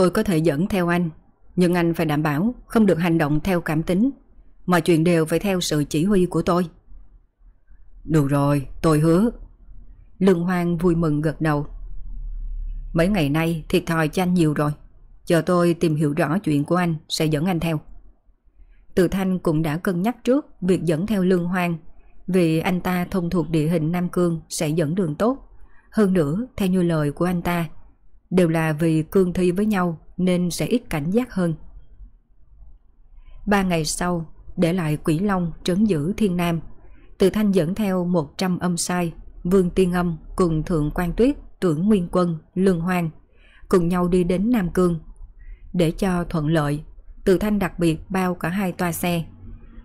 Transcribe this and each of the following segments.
Tôi có thể dẫn theo anh, nhưng anh phải đảm bảo không được hành động theo cảm tính, mọi chuyện đều phải theo sự chỉ huy của tôi. Được rồi, tôi hứa. Lương Hoang vui mừng gật đầu. Mấy ngày nay thiệt thòi cho anh nhiều rồi. Chờ tôi tìm hiểu rõ chuyện của anh sẽ dẫn anh theo. Từ Thanh cũng đã cân nhắc trước việc dẫn theo Lương Hoang vì anh ta thông thuộc địa hình Nam Cương sẽ dẫn đường tốt. Hơn nữa, theo như lời của anh ta, đều là vì cương thi với nhau nên sẽ ít cảnh giác hơn. Ba ngày sau, để lại Quỷ Long trấn giữ Thiên Nam, Từ Thanh dẫn theo 100 âm sai, Vương Tiên Âm cùng Thượng quan Tuyết, Tưởng Nguyên Quân, Lương Hoang, cùng nhau đi đến Nam Cương. Để cho thuận lợi, Từ Thanh đặc biệt bao cả hai toa xe.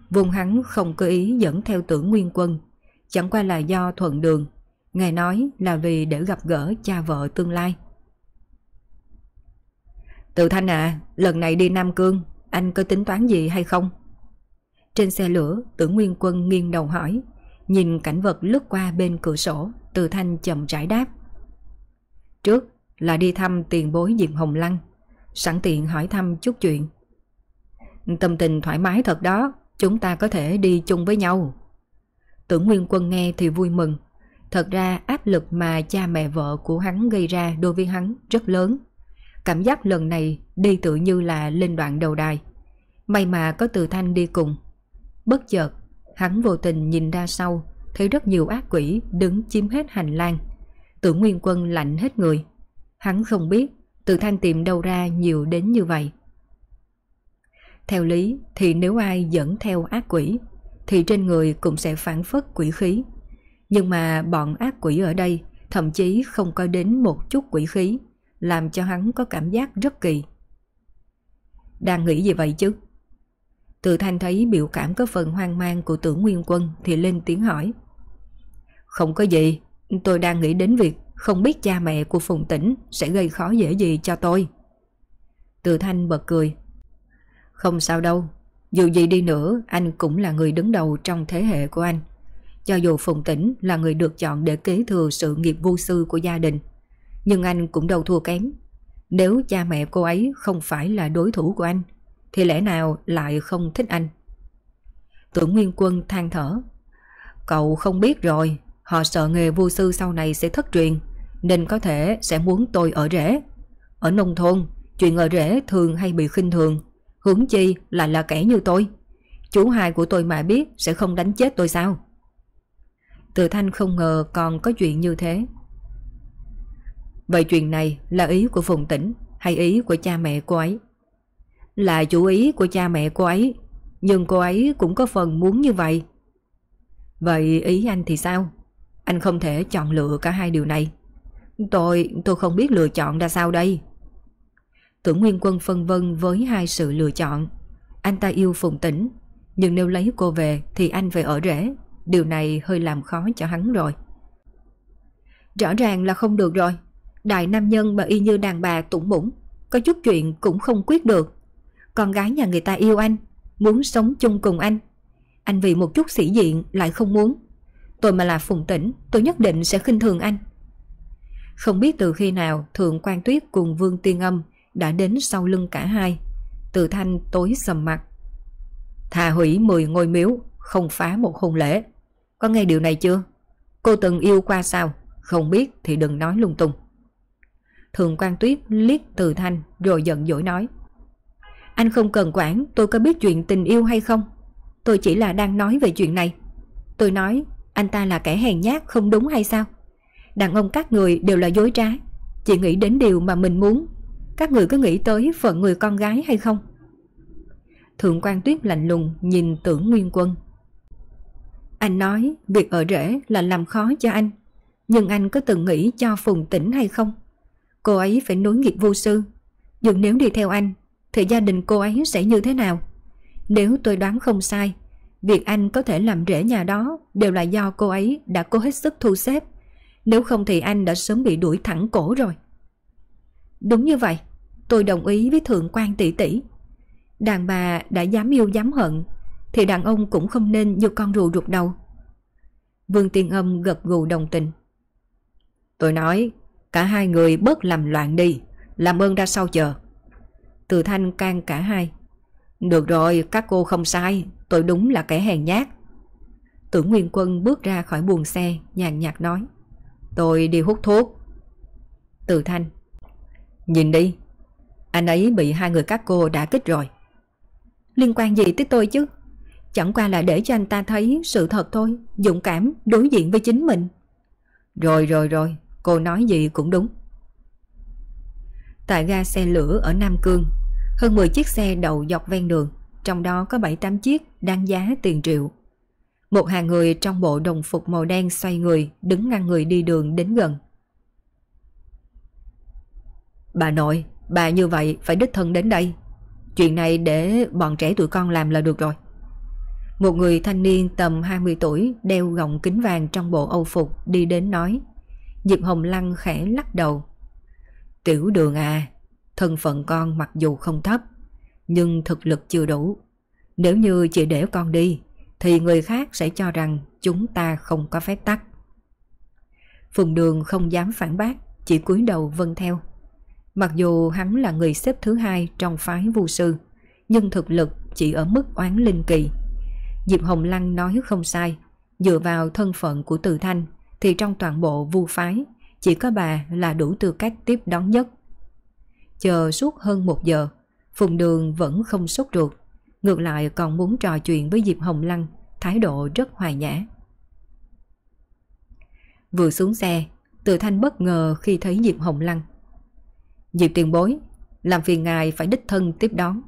Vùng hắn không cơ ý dẫn theo Tưởng Nguyên Quân, chẳng qua là do thuận đường. Ngài nói là vì để gặp gỡ cha vợ tương lai. Từ Thanh à, lần này đi Nam Cương, anh có tính toán gì hay không? Trên xe lửa, tưởng Nguyên Quân nghiêng đầu hỏi, nhìn cảnh vật lướt qua bên cửa sổ, Từ Thanh chậm rãi đáp. Trước là đi thăm tiền bối Diệp Hồng Lăng, sẵn tiện hỏi thăm chút chuyện. Tâm tình thoải mái thật đó, chúng ta có thể đi chung với nhau. Tưởng Nguyên Quân nghe thì vui mừng, thật ra áp lực mà cha mẹ vợ của hắn gây ra đối với hắn rất lớn. Cảm giác lần này đi tự như là lên đoạn đầu đài. May mà có từ thanh đi cùng. Bất chợt, hắn vô tình nhìn ra sau, thấy rất nhiều ác quỷ đứng chiếm hết hành lang. Tưởng Nguyên Quân lạnh hết người. Hắn không biết từ thanh tìm đâu ra nhiều đến như vậy. Theo lý thì nếu ai dẫn theo ác quỷ thì trên người cũng sẽ phản phất quỷ khí. Nhưng mà bọn ác quỷ ở đây thậm chí không có đến một chút quỷ khí làm cho hắn có cảm giác rất kỳ. Đang nghĩ gì vậy chứ? Từ thanh thấy biểu cảm có phần hoang mang của tưởng nguyên quân thì lên tiếng hỏi. Không có gì, tôi đang nghĩ đến việc không biết cha mẹ của Phùng Tĩnh sẽ gây khó dễ gì cho tôi. Từ thanh bật cười. Không sao đâu, dù gì đi nữa anh cũng là người đứng đầu trong thế hệ của anh. Cho dù Phùng Tĩnh là người được chọn để kế thừa sự nghiệp vô sư của gia đình nhưng anh cũng đâu thua kém. Nếu cha mẹ cô ấy không phải là đối thủ của anh, thì lẽ nào lại không thích anh? Tưởng Nguyên Quân than thở. Cậu không biết rồi, họ sợ nghề vô sư sau này sẽ thất truyền, nên có thể sẽ muốn tôi ở rễ. Ở nông thôn, chuyện ở rễ thường hay bị khinh thường, hướng chi lại là kẻ như tôi. Chú hai của tôi mà biết sẽ không đánh chết tôi sao? Từ Thanh không ngờ còn có chuyện như thế. Vậy chuyện này là ý của Phùng Tĩnh hay ý của cha mẹ cô ấy? Là chủ ý của cha mẹ cô ấy, nhưng cô ấy cũng có phần muốn như vậy. Vậy ý anh thì sao? Anh không thể chọn lựa cả hai điều này. Tôi, tôi không biết lựa chọn ra sao đây. Tưởng Nguyên Quân phân vân với hai sự lựa chọn. Anh ta yêu Phùng Tĩnh, nhưng nếu lấy cô về thì anh phải ở rễ. Điều này hơi làm khó cho hắn rồi. Rõ ràng là không được rồi. Đại nam nhân mà y như đàn bà tủng bụng Có chút chuyện cũng không quyết được. Con gái nhà người ta yêu anh, Muốn sống chung cùng anh. Anh vì một chút sĩ diện lại không muốn. Tôi mà là phùng tỉnh, Tôi nhất định sẽ khinh thường anh. Không biết từ khi nào Thượng quan Tuyết cùng Vương Tiên Âm Đã đến sau lưng cả hai. Từ thanh tối sầm mặt. Thà hủy 10 ngôi miếu, Không phá một hôn lễ. Có nghe điều này chưa? Cô từng yêu qua sao? Không biết thì đừng nói lung tung. Thường quan tuyết liếc từ thanh rồi giận dỗi nói. Anh không cần quản, tôi có biết chuyện tình yêu hay không. Tôi chỉ là đang nói về chuyện này. Tôi nói, anh ta là kẻ hèn nhát, không đúng hay sao? Đàn ông các người đều là dối trá. Chỉ nghĩ đến điều mà mình muốn. Các người có nghĩ tới phận người con gái hay không? Thượng quan tuyết lạnh lùng nhìn tưởng nguyên quân. Anh nói, việc ở rễ là làm khó cho anh. Nhưng anh có từng nghĩ cho Phùng tỉnh hay không? Cô ấy phải nối nghiệp vô sư. Nhưng nếu đi theo anh, thì gia đình cô ấy sẽ như thế nào? Nếu tôi đoán không sai, việc anh có thể làm rễ nhà đó đều là do cô ấy đã cố hết sức thu xếp. Nếu không thì anh đã sớm bị đuổi thẳng cổ rồi. Đúng như vậy, tôi đồng ý với thượng quan tỷ tỷ. Đàn bà đã dám yêu dám hận, thì đàn ông cũng không nên như con rùa rụt đầu. Vương Tiên Âm gật gù đồng tình. Tôi nói, cả hai người bớt làm loạn đi, làm ơn ra sau chờ. Từ thanh can cả hai. Được rồi, các cô không sai, tôi đúng là kẻ hèn nhát. Tưởng Nguyên Quân bước ra khỏi buồng xe, nhàn nhạt nói. Tôi đi hút thuốc. Từ thanh. Nhìn đi, anh ấy bị hai người các cô đã kích rồi. Liên quan gì tới tôi chứ? Chẳng qua là để cho anh ta thấy sự thật thôi, dũng cảm đối diện với chính mình. Rồi rồi rồi, cô nói gì cũng đúng. Tại ga xe lửa ở Nam Cương, hơn 10 chiếc xe đậu dọc ven đường, trong đó có 7-8 chiếc đáng giá tiền triệu. Một hàng người trong bộ đồng phục màu đen xoay người, đứng ngăn người đi đường đến gần. Bà nội, bà như vậy phải đích thân đến đây. Chuyện này để bọn trẻ tụi con làm là được rồi. Một người thanh niên tầm 20 tuổi đeo gọng kính vàng trong bộ âu phục đi đến nói. Diệp Hồng Lăng khẽ lắc đầu. Tiểu đường à, thân phận con mặc dù không thấp, nhưng thực lực chưa đủ. Nếu như chỉ để con đi, thì người khác sẽ cho rằng chúng ta không có phép tắc. Phùng đường không dám phản bác, chỉ cúi đầu vâng theo. Mặc dù hắn là người xếp thứ hai trong phái vu sư, nhưng thực lực chỉ ở mức oán linh kỳ. Diệp Hồng Lăng nói không sai, dựa vào thân phận của Từ Thanh thì trong toàn bộ vu phái chỉ có bà là đủ tư cách tiếp đón nhất. Chờ suốt hơn một giờ, Phùng Đường vẫn không sốt ruột, ngược lại còn muốn trò chuyện với Diệp Hồng Lăng, thái độ rất hoài nhã. Vừa xuống xe, Từ Thanh bất ngờ khi thấy Diệp Hồng Lăng. Diệp tiền bối, làm phiền ngài phải đích thân tiếp đón.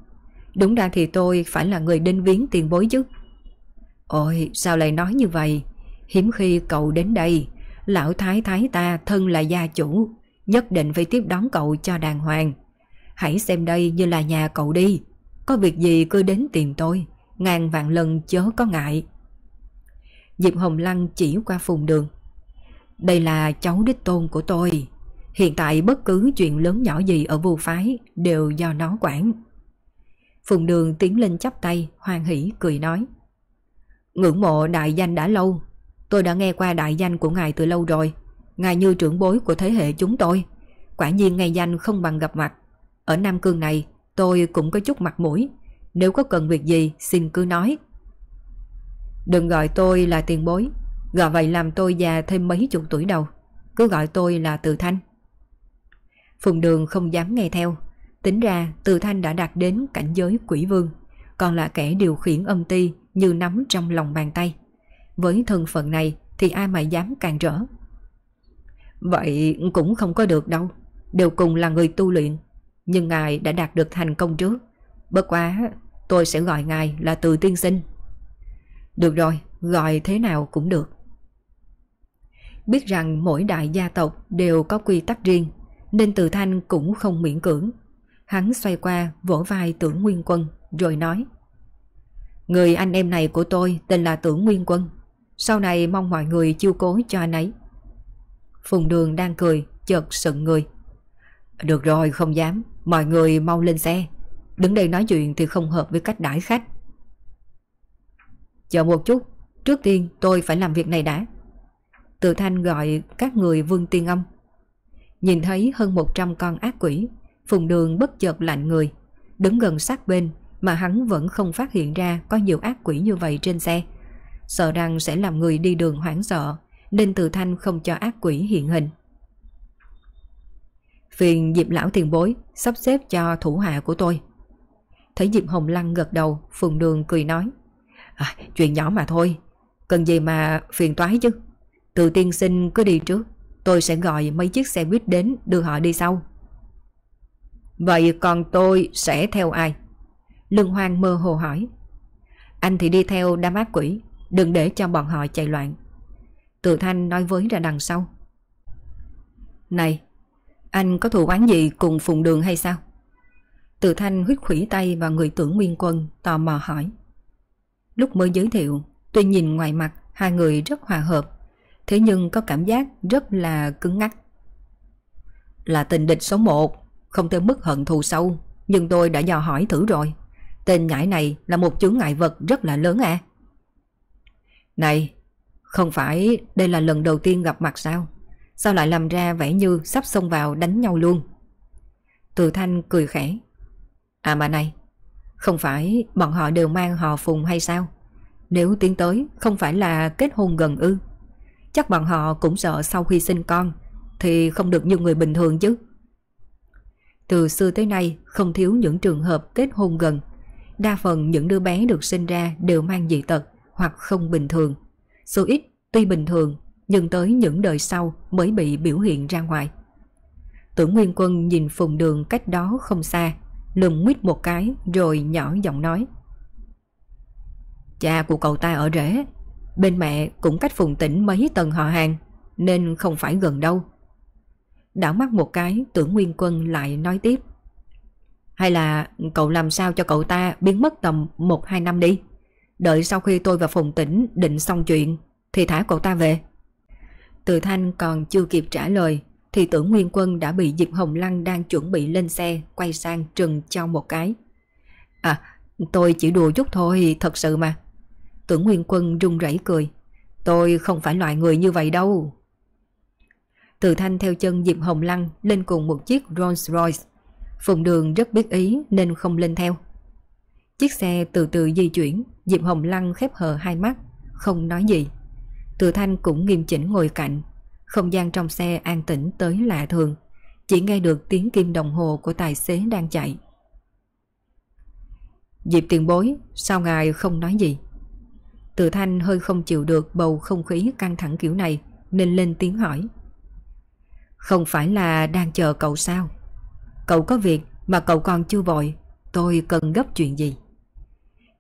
Đúng ra thì tôi phải là người đinh viếng tiền bối chứ. Ôi, sao lại nói như vậy? Hiếm khi cậu đến đây, lão thái thái ta thân là gia chủ, nhất định phải tiếp đón cậu cho đàng hoàng. Hãy xem đây như là nhà cậu đi, có việc gì cứ đến tìm tôi, ngàn vạn lần chớ có ngại. Diệp Hồng Lăng chỉ qua phùng đường. Đây là cháu đích tôn của tôi, Hiện tại bất cứ chuyện lớn nhỏ gì ở vô phái đều do nó quản. Phùng Đường tiến lên chắp tay, hoan hỷ cười nói. Ngưỡng mộ đại danh đã lâu, tôi đã nghe qua đại danh của ngài từ lâu rồi. Ngài như trưởng bối của thế hệ chúng tôi. Quả nhiên ngài danh không bằng gặp mặt. Ở Nam Cương này, tôi cũng có chút mặt mũi. Nếu có cần việc gì, xin cứ nói. Đừng gọi tôi là tiền bối, gọi vậy làm tôi già thêm mấy chục tuổi đầu. Cứ gọi tôi là Từ Thanh. Phùng Đường không dám nghe theo. Tính ra Từ Thanh đã đạt đến cảnh giới quỷ vương, còn là kẻ điều khiển âm ti như nắm trong lòng bàn tay. Với thân phận này thì ai mà dám càn rỡ. Vậy cũng không có được đâu, đều cùng là người tu luyện, nhưng ngài đã đạt được thành công trước. Bất quá tôi sẽ gọi ngài là từ tiên sinh. Được rồi, gọi thế nào cũng được. Biết rằng mỗi đại gia tộc đều có quy tắc riêng nên Từ Thanh cũng không miễn cưỡng. Hắn xoay qua vỗ vai tưởng Nguyên Quân rồi nói Người anh em này của tôi tên là tưởng Nguyên Quân. Sau này mong mọi người chiêu cố cho anh ấy. Phùng Đường đang cười, chợt sận người. Được rồi, không dám. Mọi người mau lên xe. Đứng đây nói chuyện thì không hợp với cách đãi khách. Chờ một chút, trước tiên tôi phải làm việc này đã. Từ Thanh gọi các người vương tiên âm Nhìn thấy hơn 100 con ác quỷ Phùng đường bất chợt lạnh người Đứng gần sát bên Mà hắn vẫn không phát hiện ra Có nhiều ác quỷ như vậy trên xe Sợ rằng sẽ làm người đi đường hoảng sợ Nên từ thanh không cho ác quỷ hiện hình Phiền Diệp lão tiền bối Sắp xếp cho thủ hạ của tôi Thấy Diệp Hồng Lăng gật đầu Phùng đường cười nói à, Chuyện nhỏ mà thôi Cần gì mà phiền toái chứ Từ tiên sinh cứ đi trước Tôi sẽ gọi mấy chiếc xe buýt đến đưa họ đi sau. Vậy còn tôi sẽ theo ai? Lương Hoang mơ hồ hỏi. Anh thì đi theo đám ác quỷ, đừng để cho bọn họ chạy loạn. Từ Thanh nói với ra đằng sau. Này, anh có thù oán gì cùng Phùng Đường hay sao? Từ Thanh huyết khủy tay vào người tưởng Nguyên Quân tò mò hỏi. Lúc mới giới thiệu, tuy nhìn ngoài mặt hai người rất hòa hợp, thế nhưng có cảm giác rất là cứng ngắc. Là tình địch số 1, không tới mức hận thù sâu, nhưng tôi đã dò hỏi thử rồi. Tên nhãi này là một chướng ngại vật rất là lớn à? Này, không phải đây là lần đầu tiên gặp mặt sao? Sao lại làm ra vẻ như sắp xông vào đánh nhau luôn? Từ Thanh cười khẽ. À mà này, không phải bọn họ đều mang họ phùng hay sao? Nếu tiến tới không phải là kết hôn gần ư? Chắc bọn họ cũng sợ sau khi sinh con thì không được như người bình thường chứ. Từ xưa tới nay không thiếu những trường hợp kết hôn gần. Đa phần những đứa bé được sinh ra đều mang dị tật hoặc không bình thường. Số ít tuy bình thường nhưng tới những đời sau mới bị biểu hiện ra ngoài. Tưởng Nguyên Quân nhìn phùng đường cách đó không xa, lùm mít một cái rồi nhỏ giọng nói. Cha của cậu ta ở rễ, bên mẹ cũng cách phùng tỉnh mấy tầng họ hàng, nên không phải gần đâu. Đảo mắt một cái, tưởng Nguyên Quân lại nói tiếp. Hay là cậu làm sao cho cậu ta biến mất tầm 1-2 năm đi. Đợi sau khi tôi và Phùng Tĩnh định xong chuyện thì thả cậu ta về. Từ Thanh còn chưa kịp trả lời thì tưởng Nguyên Quân đã bị Diệp Hồng Lăng đang chuẩn bị lên xe quay sang trừng cho một cái. À, tôi chỉ đùa chút thôi, thật sự mà. Tưởng Nguyên Quân run rẩy cười. Tôi không phải loại người như vậy đâu. Từ Thanh theo chân Diệp Hồng Lăng lên cùng một chiếc Rolls Royce. Phùng Đường rất biết ý nên không lên theo. Chiếc xe từ từ di chuyển, Diệp Hồng Lăng khép hờ hai mắt, không nói gì. Từ Thanh cũng nghiêm chỉnh ngồi cạnh, không gian trong xe an tĩnh tới lạ thường, chỉ nghe được tiếng kim đồng hồ của tài xế đang chạy. Diệp tiền bối, sao ngài không nói gì? Từ Thanh hơi không chịu được bầu không khí căng thẳng kiểu này nên lên tiếng hỏi. Không phải là đang chờ cậu sao? Cậu có việc mà cậu còn chưa vội, tôi cần gấp chuyện gì?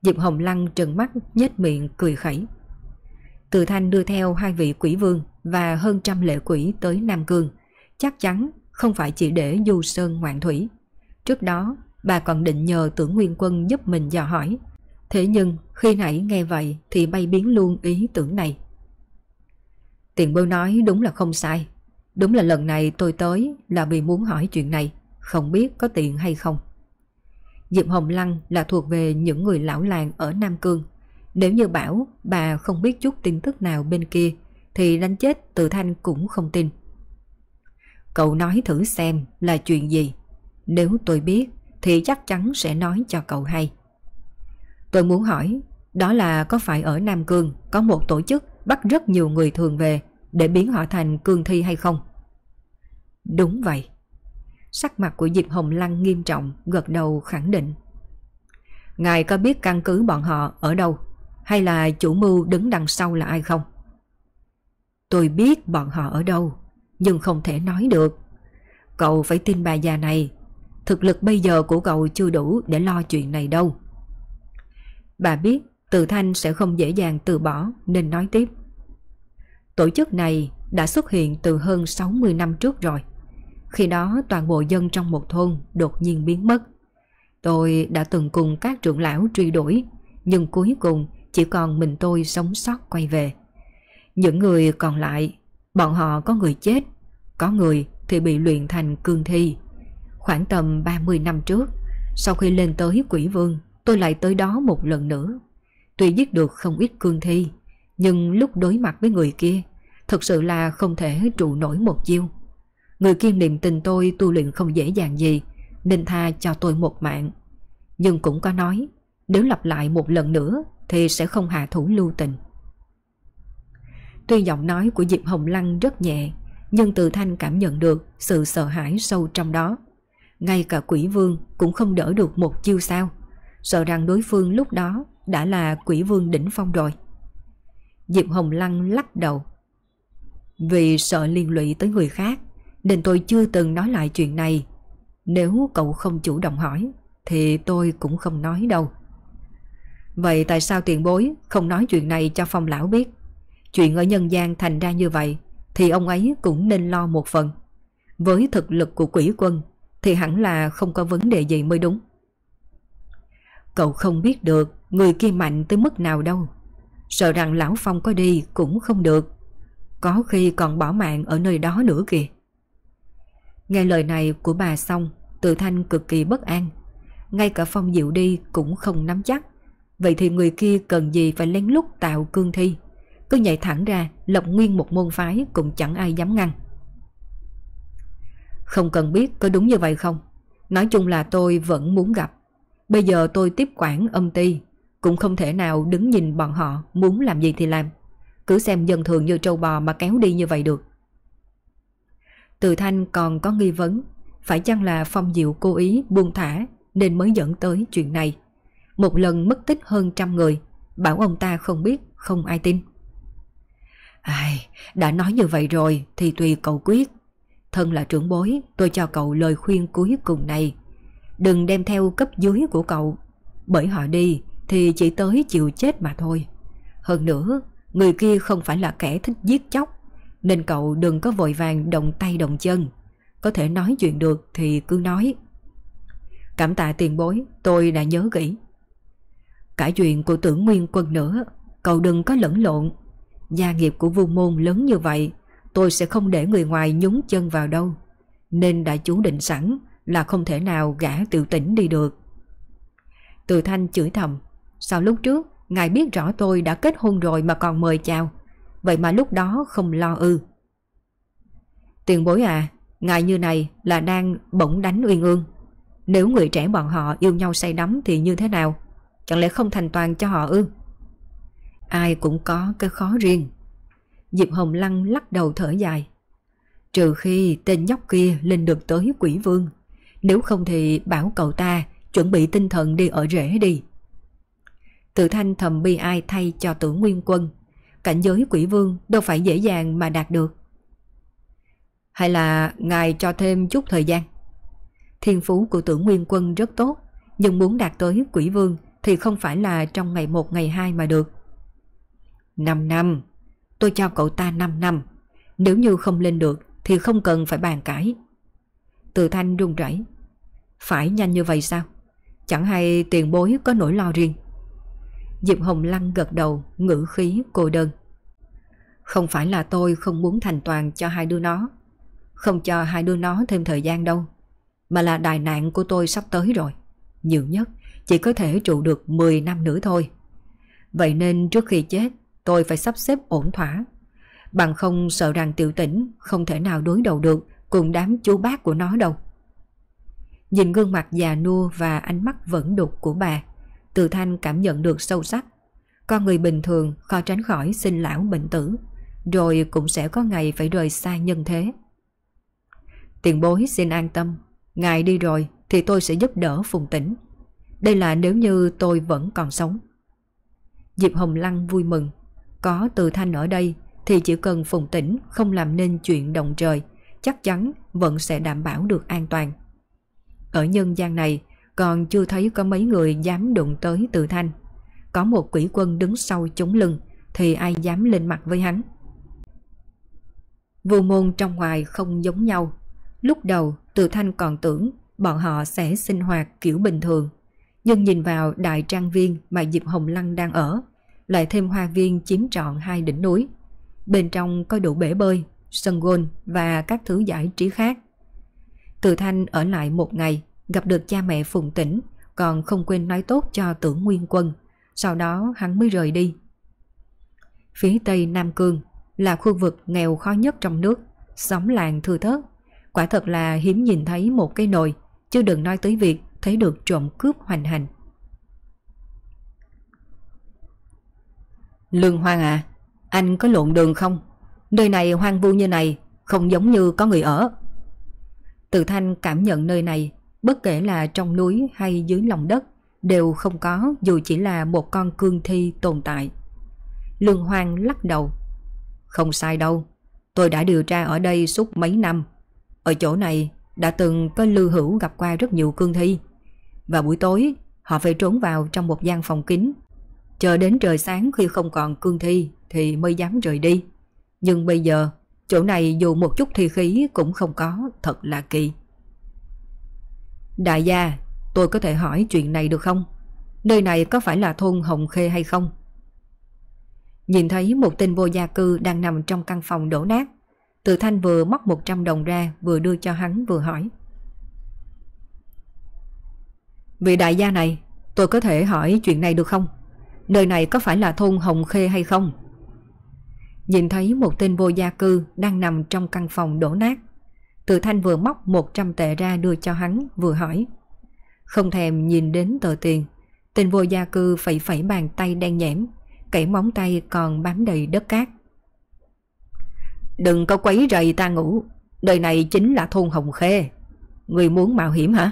Diệp Hồng Lăng trừng mắt nhếch miệng cười khẩy. Từ Thanh đưa theo hai vị quỷ vương và hơn trăm lệ quỷ tới Nam Cương, chắc chắn không phải chỉ để du sơn ngoạn thủy. Trước đó, bà còn định nhờ tưởng nguyên quân giúp mình dò hỏi. Thế nhưng khi nãy nghe vậy thì bay biến luôn ý tưởng này. Tiền bưu nói đúng là không sai. Đúng là lần này tôi tới là vì muốn hỏi chuyện này, không biết có tiện hay không. Diệp Hồng Lăng là thuộc về những người lão làng ở Nam Cương. Nếu như bảo bà không biết chút tin tức nào bên kia thì đánh chết Từ Thanh cũng không tin. Cậu nói thử xem là chuyện gì. Nếu tôi biết thì chắc chắn sẽ nói cho cậu hay. Tôi muốn hỏi, đó là có phải ở Nam Cương có một tổ chức bắt rất nhiều người thường về để biến họ thành cương thi hay không? Đúng vậy. Sắc mặt của Diệp Hồng Lăng nghiêm trọng, gật đầu khẳng định. Ngài có biết căn cứ bọn họ ở đâu, hay là chủ mưu đứng đằng sau là ai không? Tôi biết bọn họ ở đâu, nhưng không thể nói được. Cậu phải tin bà già này, thực lực bây giờ của cậu chưa đủ để lo chuyện này đâu. Bà biết Từ Thanh sẽ không dễ dàng từ bỏ nên nói tiếp. Tổ chức này đã xuất hiện từ hơn 60 năm trước rồi. Khi đó toàn bộ dân trong một thôn đột nhiên biến mất. Tôi đã từng cùng các trưởng lão truy đuổi, nhưng cuối cùng chỉ còn mình tôi sống sót quay về. Những người còn lại, bọn họ có người chết, có người thì bị luyện thành cương thi. Khoảng tầm 30 năm trước, sau khi lên tới quỷ vương, tôi lại tới đó một lần nữa. Tuy giết được không ít cương thi, nhưng lúc đối mặt với người kia, thật sự là không thể trụ nổi một chiêu. Người kiên niệm tình tôi tu luyện không dễ dàng gì, Nên tha cho tôi một mạng. Nhưng cũng có nói, Nếu lặp lại một lần nữa Thì sẽ không hạ thủ lưu tình. Tuy giọng nói của Diệp Hồng Lăng rất nhẹ, Nhưng từ thanh cảm nhận được Sự sợ hãi sâu trong đó. Ngay cả quỷ vương cũng không đỡ được một chiêu sao. Sợ rằng đối phương lúc đó Đã là quỷ vương đỉnh phong rồi. Diệp Hồng Lăng lắc đầu. Vì sợ liên lụy tới người khác nên tôi chưa từng nói lại chuyện này. Nếu cậu không chủ động hỏi, thì tôi cũng không nói đâu. Vậy tại sao tiền bối không nói chuyện này cho phong lão biết? Chuyện ở nhân gian thành ra như vậy thì ông ấy cũng nên lo một phần. Với thực lực của quỷ quân thì hẳn là không có vấn đề gì mới đúng. Cậu không biết được người kia mạnh tới mức nào đâu. Sợ rằng Lão Phong có đi cũng không được. Có khi còn bỏ mạng ở nơi đó nữa kìa. Nghe lời này của bà xong, tự thanh cực kỳ bất an. Ngay cả Phong Diệu đi cũng không nắm chắc. Vậy thì người kia cần gì phải lén lút tạo cương thi. Cứ nhảy thẳng ra, lập nguyên một môn phái cũng chẳng ai dám ngăn. Không cần biết có đúng như vậy không. Nói chung là tôi vẫn muốn gặp. Bây giờ tôi tiếp quản âm ty, cũng không thể nào đứng nhìn bọn họ muốn làm gì thì làm. Cứ xem dân thường như trâu bò mà kéo đi như vậy được. Từ Thanh còn có nghi vấn, phải chăng là Phong Diệu cố ý buông thả nên mới dẫn tới chuyện này. Một lần mất tích hơn trăm người, bảo ông ta không biết, không ai tin. Ai, đã nói như vậy rồi thì tùy cậu quyết. Thân là trưởng bối, tôi cho cậu lời khuyên cuối cùng này. Đừng đem theo cấp dưới của cậu, bởi họ đi thì chỉ tới chịu chết mà thôi. Hơn nữa, người kia không phải là kẻ thích giết chóc, nên cậu đừng có vội vàng động tay động chân. Có thể nói chuyện được thì cứ nói. Cảm tạ tiền bối, tôi đã nhớ kỹ. Cả chuyện của tưởng nguyên quân nữa, cậu đừng có lẫn lộn. Gia nghiệp của vu môn lớn như vậy, tôi sẽ không để người ngoài nhúng chân vào đâu. Nên đã chú định sẵn là không thể nào gã tiểu tỉnh đi được. Từ thanh chửi thầm, sao lúc trước ngài biết rõ tôi đã kết hôn rồi mà còn mời chào, vậy mà lúc đó không lo ư. Tiền bối à, ngài như này là đang bỗng đánh uyên ương. Nếu người trẻ bọn họ yêu nhau say đắm thì như thế nào? Chẳng lẽ không thành toàn cho họ ư? Ai cũng có cái khó riêng. Diệp Hồng Lăng lắc đầu thở dài. Trừ khi tên nhóc kia lên được tới quỷ vương. Nếu không thì bảo cậu ta chuẩn bị tinh thần đi ở rễ đi. Tự thanh thầm bi ai thay cho tưởng nguyên quân. Cảnh giới quỷ vương đâu phải dễ dàng mà đạt được. Hay là ngài cho thêm chút thời gian? Thiên phú của tưởng nguyên quân rất tốt, nhưng muốn đạt tới quỷ vương thì không phải là trong ngày một ngày hai mà được. 5 năm, tôi cho cậu ta 5 năm. Nếu như không lên được thì không cần phải bàn cãi. Từ thanh run rẩy. Phải nhanh như vậy sao? Chẳng hay tiền bối có nỗi lo riêng. Diệp Hồng Lăng gật đầu, ngữ khí cô đơn. Không phải là tôi không muốn thành toàn cho hai đứa nó. Không cho hai đứa nó thêm thời gian đâu. Mà là đài nạn của tôi sắp tới rồi. Nhiều nhất chỉ có thể trụ được 10 năm nữa thôi. Vậy nên trước khi chết tôi phải sắp xếp ổn thỏa. Bằng không sợ rằng tiểu tỉnh không thể nào đối đầu được cùng đám chú bác của nó đâu. Nhìn gương mặt già nua và ánh mắt vẫn đục của bà, từ Thanh cảm nhận được sâu sắc. Con người bình thường khó tránh khỏi sinh lão bệnh tử, rồi cũng sẽ có ngày phải rời xa nhân thế. Tiền bối xin an tâm, ngài đi rồi thì tôi sẽ giúp đỡ Phùng Tĩnh. Đây là nếu như tôi vẫn còn sống. Diệp Hồng Lăng vui mừng, có Từ Thanh ở đây thì chỉ cần Phùng Tĩnh không làm nên chuyện động trời, chắc chắn vẫn sẽ đảm bảo được an toàn. Ở nhân gian này còn chưa thấy có mấy người dám đụng tới Từ Thanh. Có một quỷ quân đứng sau chống lưng thì ai dám lên mặt với hắn. Vô môn trong ngoài không giống nhau. Lúc đầu Từ Thanh còn tưởng bọn họ sẽ sinh hoạt kiểu bình thường. Nhưng nhìn vào đại trang viên mà Diệp Hồng Lăng đang ở, lại thêm hoa viên chiếm trọn hai đỉnh núi. Bên trong có đủ bể bơi, sân gôn và các thứ giải trí khác. Từ Thanh ở lại một ngày, gặp được cha mẹ Phùng Tĩnh, còn không quên nói tốt cho tưởng Nguyên Quân. Sau đó hắn mới rời đi. Phía tây Nam Cương là khu vực nghèo khó nhất trong nước, xóm làng thừa thớt. Quả thật là hiếm nhìn thấy một cái nồi, chứ đừng nói tới việc thấy được trộm cướp hoành hành. Lương Hoang à, anh có lộn đường không? Nơi này hoang vu như này, không giống như có người ở. Từ Thanh cảm nhận nơi này, bất kể là trong núi hay dưới lòng đất, đều không có dù chỉ là một con cương thi tồn tại. Lương Hoang lắc đầu. Không sai đâu, tôi đã điều tra ở đây suốt mấy năm. Ở chỗ này đã từng có lưu hữu gặp qua rất nhiều cương thi. Và buổi tối, họ phải trốn vào trong một gian phòng kín. Chờ đến trời sáng khi không còn cương thi thì mới dám rời đi. Nhưng bây giờ, chỗ này dù một chút thi khí cũng không có, thật là kỳ. Đại gia, tôi có thể hỏi chuyện này được không? Nơi này có phải là thôn Hồng Khê hay không? Nhìn thấy một tên vô gia cư đang nằm trong căn phòng đổ nát. Từ Thanh vừa móc 100 đồng ra vừa đưa cho hắn vừa hỏi. Vị đại gia này, tôi có thể hỏi chuyện này được không? Nơi này có phải là thôn Hồng Khê hay không? Nhìn thấy một tên vô gia cư đang nằm trong căn phòng đổ nát. Từ Thanh vừa móc 100 tệ ra đưa cho hắn vừa hỏi. Không thèm nhìn đến tờ tiền, tên vô gia cư phẩy phẩy bàn tay đen nhẽm, cẩy móng tay còn bám đầy đất cát. Đừng có quấy rầy ta ngủ, đời này chính là thôn Hồng Khê. Người muốn mạo hiểm hả?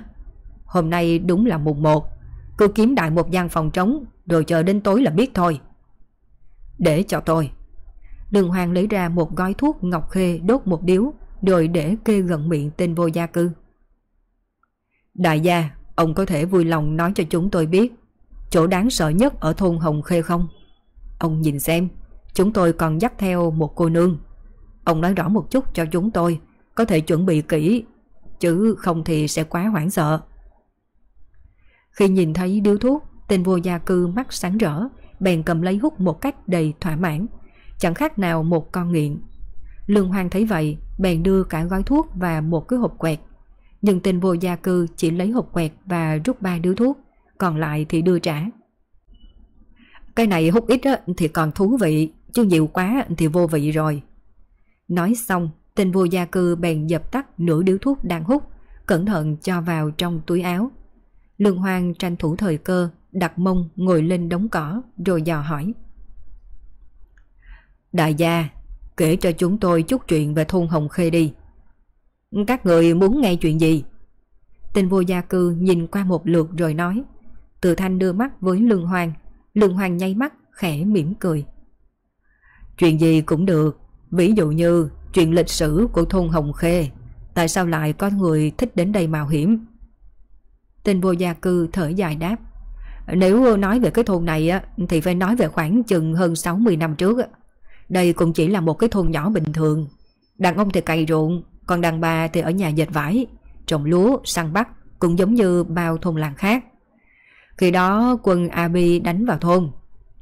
Hôm nay đúng là mùng một, cứ kiếm đại một gian phòng trống rồi chờ đến tối là biết thôi. Để cho tôi. Đường Hoàng lấy ra một gói thuốc ngọc khê đốt một điếu rồi để kê gần miệng tên vô gia cư. Đại gia, ông có thể vui lòng nói cho chúng tôi biết chỗ đáng sợ nhất ở thôn Hồng Khê không? Ông nhìn xem, chúng tôi còn dắt theo một cô nương. Ông nói rõ một chút cho chúng tôi, có thể chuẩn bị kỹ, chứ không thì sẽ quá hoảng sợ. Khi nhìn thấy điếu thuốc, tên vô gia cư mắt sáng rỡ, bèn cầm lấy hút một cách đầy thỏa mãn, chẳng khác nào một con nghiện. Lương Hoàng thấy vậy, bèn đưa cả gói thuốc và một cái hộp quẹt. Nhưng tên vô gia cư chỉ lấy hộp quẹt và rút ba điếu thuốc, còn lại thì đưa trả. Cái này hút ít thì còn thú vị, chứ nhiều quá thì vô vị rồi. Nói xong, tên vô gia cư bèn dập tắt nửa điếu thuốc đang hút, cẩn thận cho vào trong túi áo. Lương Hoàng tranh thủ thời cơ, đặt mông ngồi lên đống cỏ rồi dò hỏi. Đại gia, kể cho chúng tôi chút chuyện về thôn Hồng Khê đi. Các người muốn nghe chuyện gì? Tên vô gia cư nhìn qua một lượt rồi nói. Từ thanh đưa mắt với Lương Hoàng. Lương Hoàng nháy mắt, khẽ mỉm cười. Chuyện gì cũng được. Ví dụ như chuyện lịch sử của thôn Hồng Khê. Tại sao lại có người thích đến đây mạo hiểm? Tên vô gia cư thở dài đáp. Nếu nói về cái thôn này á, thì phải nói về khoảng chừng hơn 60 năm trước. Đây cũng chỉ là một cái thôn nhỏ bình thường. Đàn ông thì cày ruộng, còn đàn bà thì ở nhà dệt vải, trồng lúa, săn bắt, cũng giống như bao thôn làng khác. Khi đó quân Abi đánh vào thôn,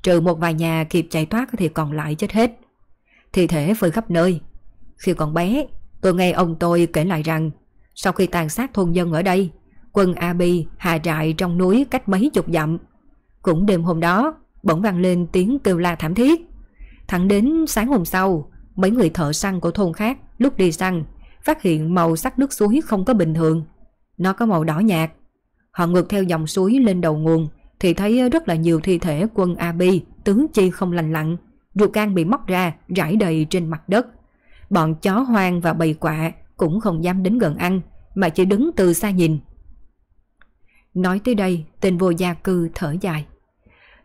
trừ một vài nhà kịp chạy thoát thì còn lại chết hết. Thi thể phơi khắp nơi. Khi còn bé, tôi nghe ông tôi kể lại rằng sau khi tàn sát thôn dân ở đây, quân Abi hạ trại trong núi cách mấy chục dặm. Cũng đêm hôm đó, bỗng vang lên tiếng kêu la thảm thiết. Thẳng đến sáng hôm sau, mấy người thợ săn của thôn khác lúc đi săn phát hiện màu sắc nước suối không có bình thường. Nó có màu đỏ nhạt. Họ ngược theo dòng suối lên đầu nguồn thì thấy rất là nhiều thi thể quân Abi tướng chi không lành lặn, ruột gan bị móc ra rải đầy trên mặt đất. Bọn chó hoang và bầy quạ cũng không dám đến gần ăn mà chỉ đứng từ xa nhìn. Nói tới đây, tên vô gia cư thở dài.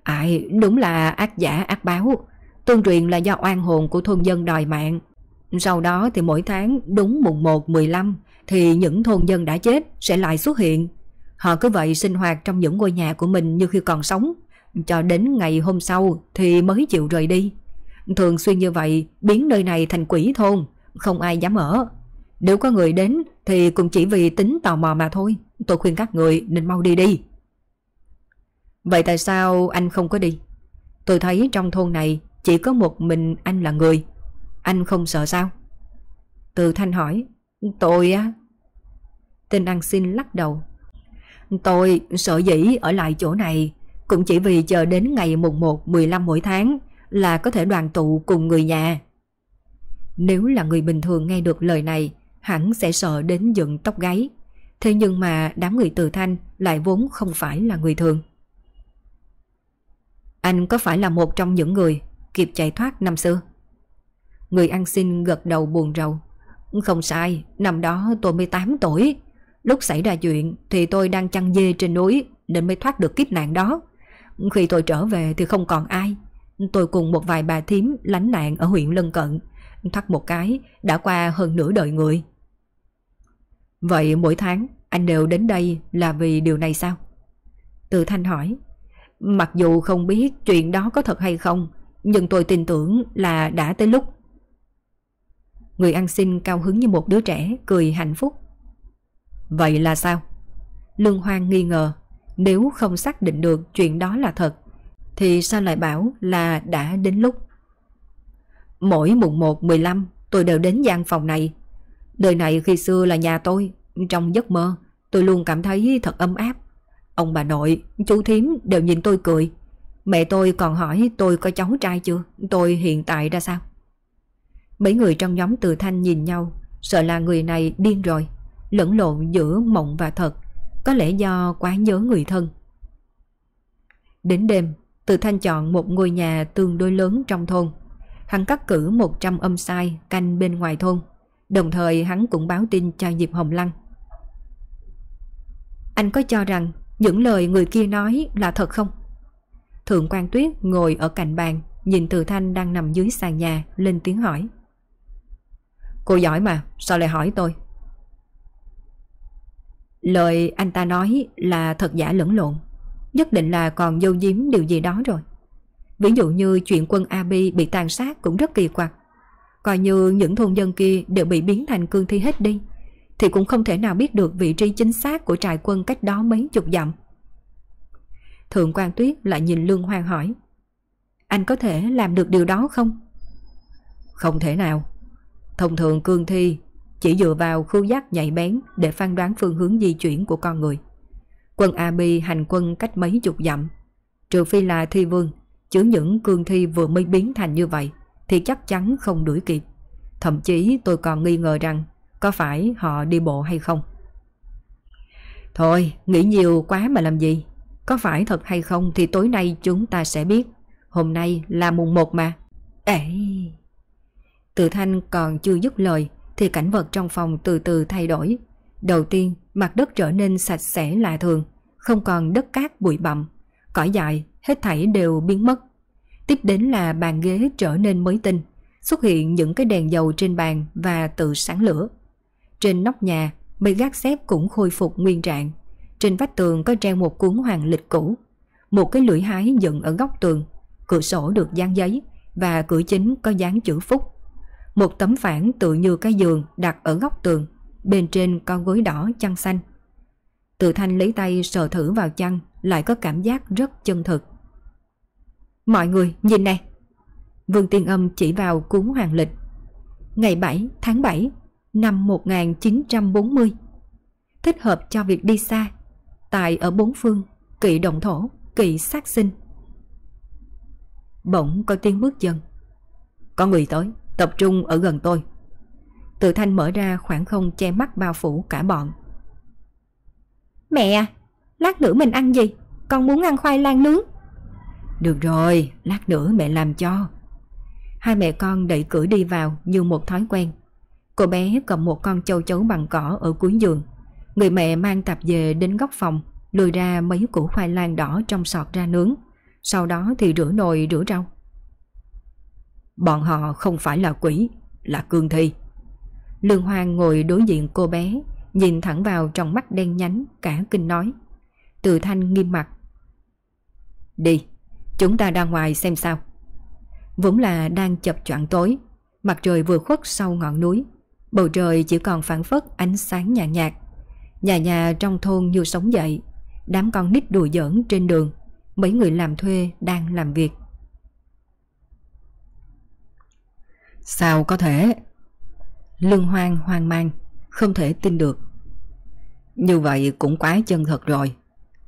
Ai, đúng là ác giả ác báo. Tương truyền là do oan hồn của thôn dân đòi mạng. Sau đó thì mỗi tháng đúng mùng 1, 15 thì những thôn dân đã chết sẽ lại xuất hiện. Họ cứ vậy sinh hoạt trong những ngôi nhà của mình như khi còn sống. Cho đến ngày hôm sau thì mới chịu rời đi. Thường xuyên như vậy biến nơi này thành quỷ thôn, không ai dám ở. Nếu có người đến thì cũng chỉ vì tính tò mò mà thôi. Tôi khuyên các người nên mau đi đi. Vậy tại sao anh không có đi? Tôi thấy trong thôn này chỉ có một mình anh là người. Anh không sợ sao? Từ Thanh hỏi. Tôi á? Tên ăn xin lắc đầu. Tôi sợ dĩ ở lại chỗ này cũng chỉ vì chờ đến ngày mùng 1 15 mỗi tháng là có thể đoàn tụ cùng người nhà. Nếu là người bình thường nghe được lời này, hẳn sẽ sợ đến dựng tóc gáy. Thế nhưng mà đám người từ thanh lại vốn không phải là người thường. Anh có phải là một trong những người kịp chạy thoát năm xưa? Người ăn xin gật đầu buồn rầu. Không sai, năm đó tôi 18 tuổi. Lúc xảy ra chuyện thì tôi đang chăn dê trên núi nên mới thoát được kiếp nạn đó. Khi tôi trở về thì không còn ai. Tôi cùng một vài bà thím lánh nạn ở huyện lân cận. Thoát một cái đã qua hơn nửa đời người. Vậy mỗi tháng anh đều đến đây là vì điều này sao? Từ Thanh hỏi. Mặc dù không biết chuyện đó có thật hay không, nhưng tôi tin tưởng là đã tới lúc. Người ăn xin cao hứng như một đứa trẻ, cười hạnh phúc. Vậy là sao? Lương Hoang nghi ngờ, nếu không xác định được chuyện đó là thật, thì sao lại bảo là đã đến lúc? Mỗi mùng 1, 15 tôi đều đến gian phòng này. Đời này khi xưa là nhà tôi, trong giấc mơ tôi luôn cảm thấy thật ấm áp. Ông bà nội, chú thím đều nhìn tôi cười. Mẹ tôi còn hỏi tôi có cháu trai chưa, tôi hiện tại ra sao? Mấy người trong nhóm từ thanh nhìn nhau, sợ là người này điên rồi, lẫn lộn giữa mộng và thật, có lẽ do quá nhớ người thân. Đến đêm, từ thanh chọn một ngôi nhà tương đối lớn trong thôn. Hắn cắt cử 100 âm sai canh bên ngoài thôn, đồng thời hắn cũng báo tin cho Diệp Hồng Lăng. Anh có cho rằng những lời người kia nói là thật không? Thượng quan Tuyết ngồi ở cạnh bàn, nhìn Từ Thanh đang nằm dưới sàn nhà, lên tiếng hỏi. Cô giỏi mà, sao lại hỏi tôi? Lời anh ta nói là thật giả lẫn lộn, nhất định là còn dâu diếm điều gì đó rồi. Ví dụ như chuyện quân Abi bị tàn sát cũng rất kỳ quặc. Coi như những thôn dân kia đều bị biến thành cương thi hết đi, thì cũng không thể nào biết được vị trí chính xác của trại quân cách đó mấy chục dặm. Thượng quan Tuyết lại nhìn Lương Hoang hỏi Anh có thể làm được điều đó không? Không thể nào Thông thường cương thi chỉ dựa vào khu giác nhạy bén để phán đoán phương hướng di chuyển của con người. Quân Abi hành quân cách mấy chục dặm. Trừ phi là thi vương, chứ những cương thi vừa mới biến thành như vậy thì chắc chắn không đuổi kịp. Thậm chí tôi còn nghi ngờ rằng có phải họ đi bộ hay không. Thôi, nghĩ nhiều quá mà làm gì? Có phải thật hay không thì tối nay chúng ta sẽ biết. Hôm nay là mùng 1 mà. Ê! Từ thanh còn chưa dứt lời thì cảnh vật trong phòng từ từ thay đổi. Đầu tiên, mặt đất trở nên sạch sẽ lạ thường, không còn đất cát bụi bặm, cỏ dại, hết thảy đều biến mất. Tiếp đến là bàn ghế trở nên mới tinh, xuất hiện những cái đèn dầu trên bàn và tự sáng lửa. Trên nóc nhà, mấy gác xếp cũng khôi phục nguyên trạng. Trên vách tường có treo một cuốn hoàng lịch cũ, một cái lưỡi hái dựng ở góc tường, cửa sổ được dán giấy và cửa chính có dán chữ phúc. Một tấm phản tự như cái giường đặt ở góc tường, bên trên có gối đỏ chăn xanh. Tự thanh lấy tay sờ thử vào chăn, lại có cảm giác rất chân thực. Mọi người nhìn này, Vương Tiên Âm chỉ vào cuốn hoàng lịch. Ngày 7 tháng 7 năm 1940. Thích hợp cho việc đi xa. Tại ở bốn phương, kỵ động thổ, kỵ sát sinh. Bỗng có tiếng bước chân. Có người tới tập trung ở gần tôi. Tự thanh mở ra khoảng không che mắt bao phủ cả bọn. Mẹ lát nữa mình ăn gì? Con muốn ăn khoai lang nướng. Được rồi, lát nữa mẹ làm cho. Hai mẹ con đẩy cửa đi vào như một thói quen. Cô bé cầm một con châu chấu bằng cỏ ở cuối giường. Người mẹ mang tạp về đến góc phòng, lùi ra mấy củ khoai lang đỏ trong sọt ra nướng. Sau đó thì rửa nồi rửa rau. Bọn họ không phải là quỷ, là cương thi. Lương Hoang ngồi đối diện cô bé, nhìn thẳng vào trong mắt đen nhánh, cả kinh nói. Từ thanh nghiêm mặt. Đi, chúng ta ra ngoài xem sao. Vốn là đang chập choạng tối, mặt trời vừa khuất sau ngọn núi. Bầu trời chỉ còn phản phất ánh sáng nhạt nhạt. Nhà nhà trong thôn như sống dậy, đám con nít đùa giỡn trên đường, mấy người làm thuê đang làm việc. Sao có thể? Lương hoang hoang mang, không thể tin được. Như vậy cũng quá chân thật rồi.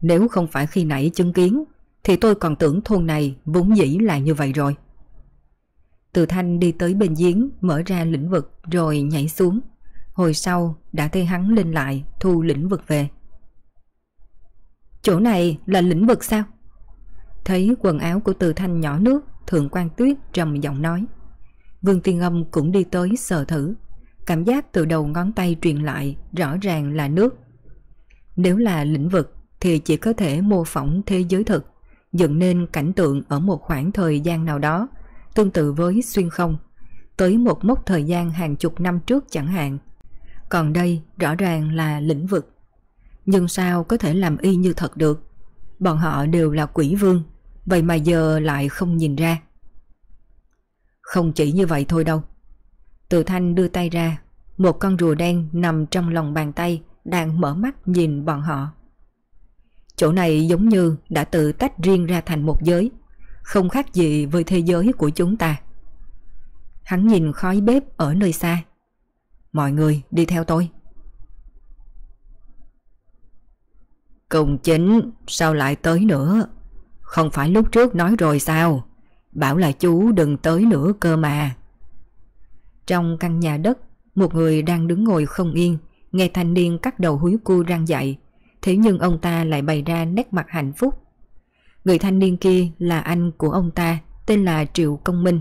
Nếu không phải khi nãy chứng kiến, thì tôi còn tưởng thôn này vốn dĩ là như vậy rồi. Từ thanh đi tới bên giếng, mở ra lĩnh vực rồi nhảy xuống. Hồi sau đã thấy hắn lên lại thu lĩnh vực về. Chỗ này là lĩnh vực sao? Thấy quần áo của từ thanh nhỏ nước, thượng quan tuyết trầm giọng nói. Vương Tiên Âm cũng đi tới sờ thử. Cảm giác từ đầu ngón tay truyền lại rõ ràng là nước. Nếu là lĩnh vực thì chỉ có thể mô phỏng thế giới thực, dựng nên cảnh tượng ở một khoảng thời gian nào đó, tương tự với xuyên không, tới một mốc thời gian hàng chục năm trước chẳng hạn. Còn đây rõ ràng là lĩnh vực. Nhưng sao có thể làm y như thật được? Bọn họ đều là quỷ vương, Vậy mà giờ lại không nhìn ra. Không chỉ như vậy thôi đâu. Từ thanh đưa tay ra, Một con rùa đen nằm trong lòng bàn tay, Đang mở mắt nhìn bọn họ. Chỗ này giống như đã tự tách riêng ra thành một giới, Không khác gì với thế giới của chúng ta. Hắn nhìn khói bếp ở nơi xa. Mọi người đi theo tôi. Cùng chính, sao lại tới nữa? Không phải lúc trước nói rồi sao? Bảo là chú đừng tới nữa cơ mà. Trong căn nhà đất, Một người đang đứng ngồi không yên, Nghe thanh niên cắt đầu húi cu răng dậy. Thế nhưng ông ta lại bày ra nét mặt hạnh phúc. Người thanh niên kia là anh của ông ta, Tên là Triệu Công Minh.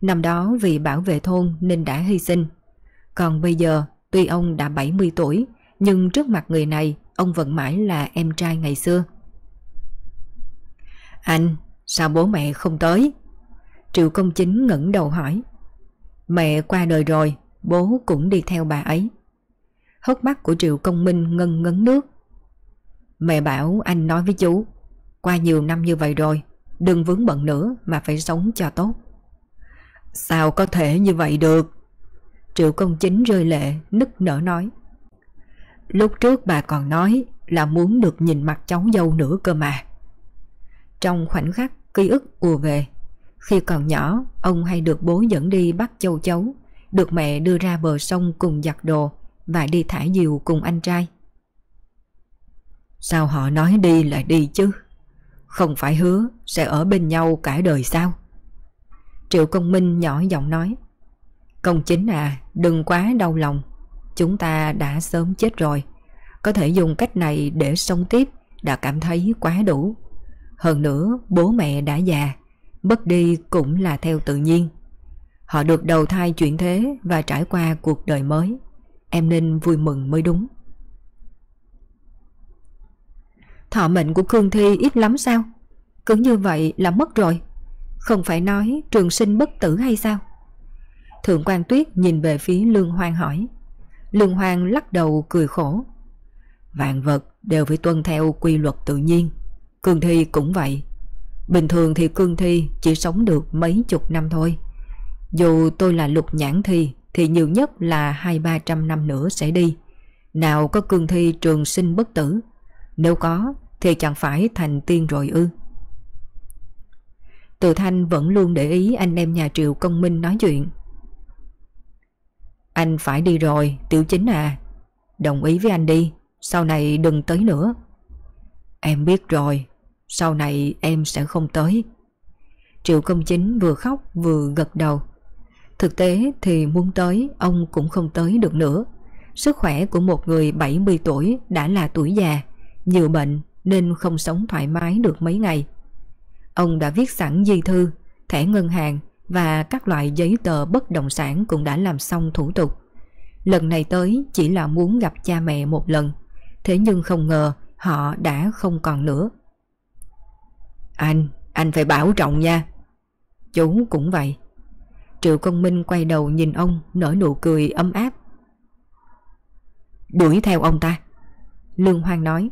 Năm đó vì bảo vệ thôn nên đã hy sinh. Còn bây giờ tuy ông đã 70 tuổi Nhưng trước mặt người này ông vẫn mãi là em trai ngày xưa. Anh, sao bố mẹ không tới? Triệu công chính ngẩng đầu hỏi. Mẹ qua đời rồi, bố cũng đi theo bà ấy. Hốc mắt của Triệu công minh ngân ngấn nước. Mẹ bảo anh nói với chú Qua nhiều năm như vậy rồi Đừng vướng bận nữa mà phải sống cho tốt. Sao có thể như vậy được? Triệu công chính rơi lệ, nức nở nói. Lúc trước bà còn nói là muốn được nhìn mặt cháu dâu nữa cơ mà. Trong khoảnh khắc ký ức ùa về, Khi còn nhỏ, ông hay được bố dẫn đi bắt châu chấu, Được mẹ đưa ra bờ sông cùng giặt đồ Và đi thả diều cùng anh trai. Sao họ nói đi là đi chứ? Không phải hứa sẽ ở bên nhau cả đời sao? Triệu công minh nhỏ giọng nói. Công chính à đừng quá đau lòng. Chúng ta đã sớm chết rồi. Có thể dùng cách này để sống tiếp Đã cảm thấy quá đủ. Hơn nữa, bố mẹ đã già, Mất đi cũng là theo tự nhiên. Họ được đầu thai chuyển thế Và trải qua cuộc đời mới. Em nên vui mừng mới đúng. Thọ mệnh của Khương Thi ít lắm sao? Cứ như vậy là mất rồi. Không phải nói trường sinh bất tử hay sao? Thượng quan Tuyết nhìn về phía Lương Hoang hỏi. Lương Hoang lắc đầu cười khổ. Vạn vật đều phải tuân theo quy luật tự nhiên. Cương Thi cũng vậy. Bình thường thì Cương Thi chỉ sống được mấy chục năm thôi. Dù tôi là lục nhãn thi, Thì nhiều nhất là hai, ba trăm năm nữa sẽ đi. Nào có Cương Thi trường sinh bất tử? Nếu có, thì chẳng phải thành tiên rồi ư? Từ Thanh vẫn luôn để ý anh em nhà Triệu Công Minh nói chuyện. Anh phải đi rồi, tiểu chính à. Đồng ý với anh đi Sau này đừng tới nữa. Em biết rồi Sau này em sẽ không tới. Triệu công chính vừa khóc vừa gật đầu. Thực tế thì muốn tới Ông cũng không tới được nữa. Sức khỏe của một người 70 tuổi Đã là tuổi già Nhiều bệnh nên không sống thoải mái được mấy ngày. Ông đã viết sẵn di thư, thẻ ngân hàng và các loại giấy tờ bất động sản cũng đã làm xong thủ tục. Lần này tới chỉ là muốn gặp cha mẹ một lần, thế nhưng không ngờ họ đã không còn nữa. Anh, anh phải bảo trọng nha. Chú cũng vậy. Triệu công minh quay đầu nhìn ông nở nụ cười ấm áp. Đuổi theo ông ta. Lương Hoang nói.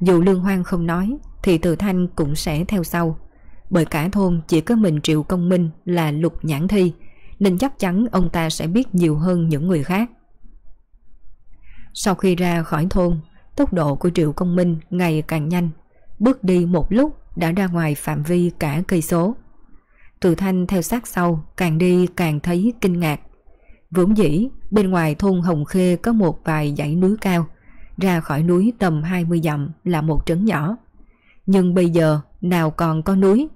Dù Lương Hoang không nói Thì Từ Thanh cũng sẽ theo sau bởi cả thôn chỉ có mình Triệu Công Minh Là lục nhãn thi Nên chắc chắn ông ta sẽ biết nhiều hơn những người khác. Sau khi ra khỏi thôn Tốc độ của Triệu Công Minh ngày càng nhanh. Bước đi một lúc đã ra ngoài phạm vi cả cây số. Từ Thanh theo sát sau Càng đi càng thấy kinh ngạc. Vốn dĩ bên ngoài thôn Hồng Khê có một vài dãy núi cao ra khỏi núi tầm 20 dặm là một trấn nhỏ. Nhưng bây giờ nào còn có núi,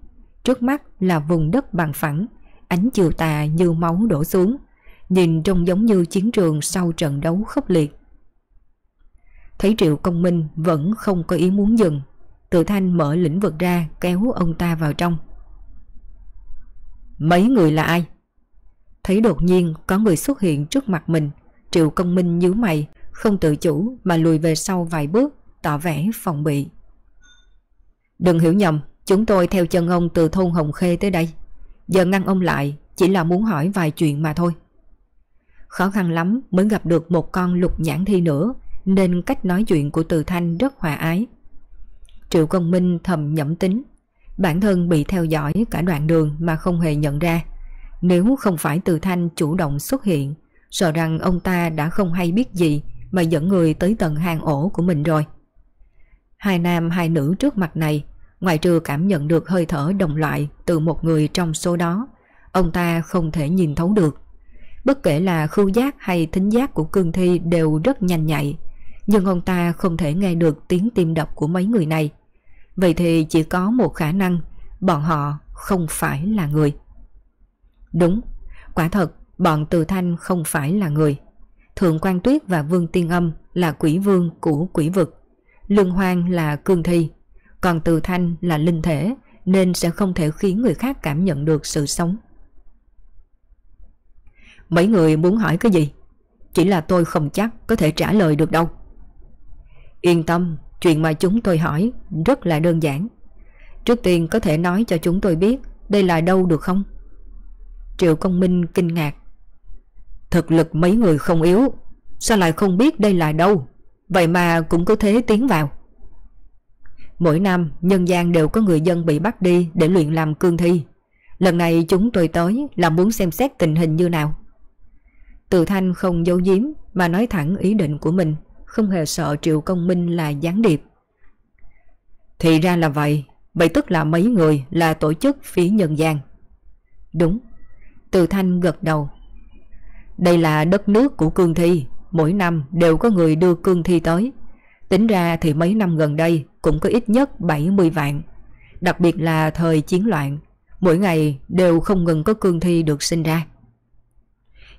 trước mắt là vùng đất bằng phẳng, ánh chiều tà như máu đổ xuống, nhìn trông giống như chiến trường sau trận đấu khốc liệt. Thấy Triệu Công Minh vẫn không có ý muốn dừng, Tự Thanh mở lĩnh vực ra kéo ông ta vào trong. Mấy người là ai? Thấy đột nhiên có người xuất hiện trước mặt mình, Triệu Công Minh nhíu mày, không tự chủ mà lùi về sau vài bước Tỏ vẻ phòng bị Đừng hiểu nhầm Chúng tôi theo chân ông từ thôn Hồng Khê tới đây Giờ ngăn ông lại Chỉ là muốn hỏi vài chuyện mà thôi Khó khăn lắm mới gặp được một con lục nhãn thi nữa Nên cách nói chuyện của Từ Thanh rất hòa ái Triệu Công Minh thầm nhẩm tính. Bản thân bị theo dõi cả đoạn đường mà không hề nhận ra. Nếu không phải từ thanh chủ động xuất hiện, sợ rằng ông ta đã không hay biết gì mà dẫn người tới tầng hang ổ của mình rồi. Hai nam hai nữ trước mặt này, ngoài trừ cảm nhận được hơi thở đồng loại từ một người trong số đó, ông ta không thể nhìn thấu được. Bất kể là khứu giác hay thính giác của cương thi đều rất nhanh nhạy, nhưng ông ta không thể nghe được tiếng tim đập của mấy người này. Vậy thì chỉ có một khả năng, bọn họ không phải là người. Đúng, quả thật bọn Từ Thanh không phải là người. Thượng quan Tuyết và Vương Tiên Âm là quỷ vương của quỷ vực. Lương Hoang là cương thi, còn Từ Thanh là linh thể nên sẽ không thể khiến người khác cảm nhận được sự sống. Mấy người muốn hỏi cái gì? Chỉ là tôi không chắc có thể trả lời được đâu. Yên tâm, chuyện mà chúng tôi hỏi rất là đơn giản. Trước tiên có thể nói cho chúng tôi biết đây là đâu được không? Triệu Công Minh kinh ngạc. Thực lực mấy người không yếu, sao lại không biết đây là đâu? Vậy mà cũng có thế tiến vào. Mỗi năm nhân gian đều có người dân bị bắt đi để luyện làm cương thi. Lần này chúng tôi tới là muốn xem xét tình hình như nào. Từ Thanh không giấu giếm mà nói thẳng ý định của mình, không hề sợ Triệu Công Minh là gián điệp. Thì ra là vậy, vậy tức là mấy người là tổ chức phía nhân gian. Đúng, Từ Thanh gật đầu. Đây là đất nước của cương thi, mỗi năm đều có người đưa cương thi tới. Tính ra thì mấy năm gần đây cũng có ít nhất 70 vạn. Đặc biệt là thời chiến loạn, mỗi ngày đều không ngừng có cương thi được sinh ra.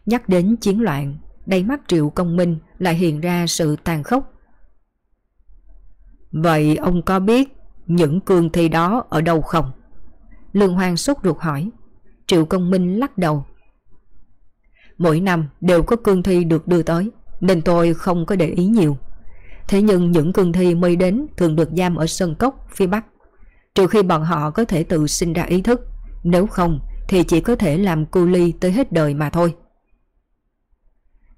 Nhắc đến chiến loạn, đầy mắt Triệu Công Minh lại hiện ra sự tàn khốc. Vậy ông có biết những cương thi đó ở đâu không? Lương Hoàng sốt ruột hỏi. Triệu Công Minh lắc đầu. Mỗi năm đều có cương thi được đưa tới, nên tôi không có để ý nhiều. Thế nhưng những cương thi mới đến thường được giam ở sân cốc phía Bắc. Trừ khi bọn họ có thể tự sinh ra ý thức, nếu không thì chỉ có thể làm cu ly tới hết đời mà thôi.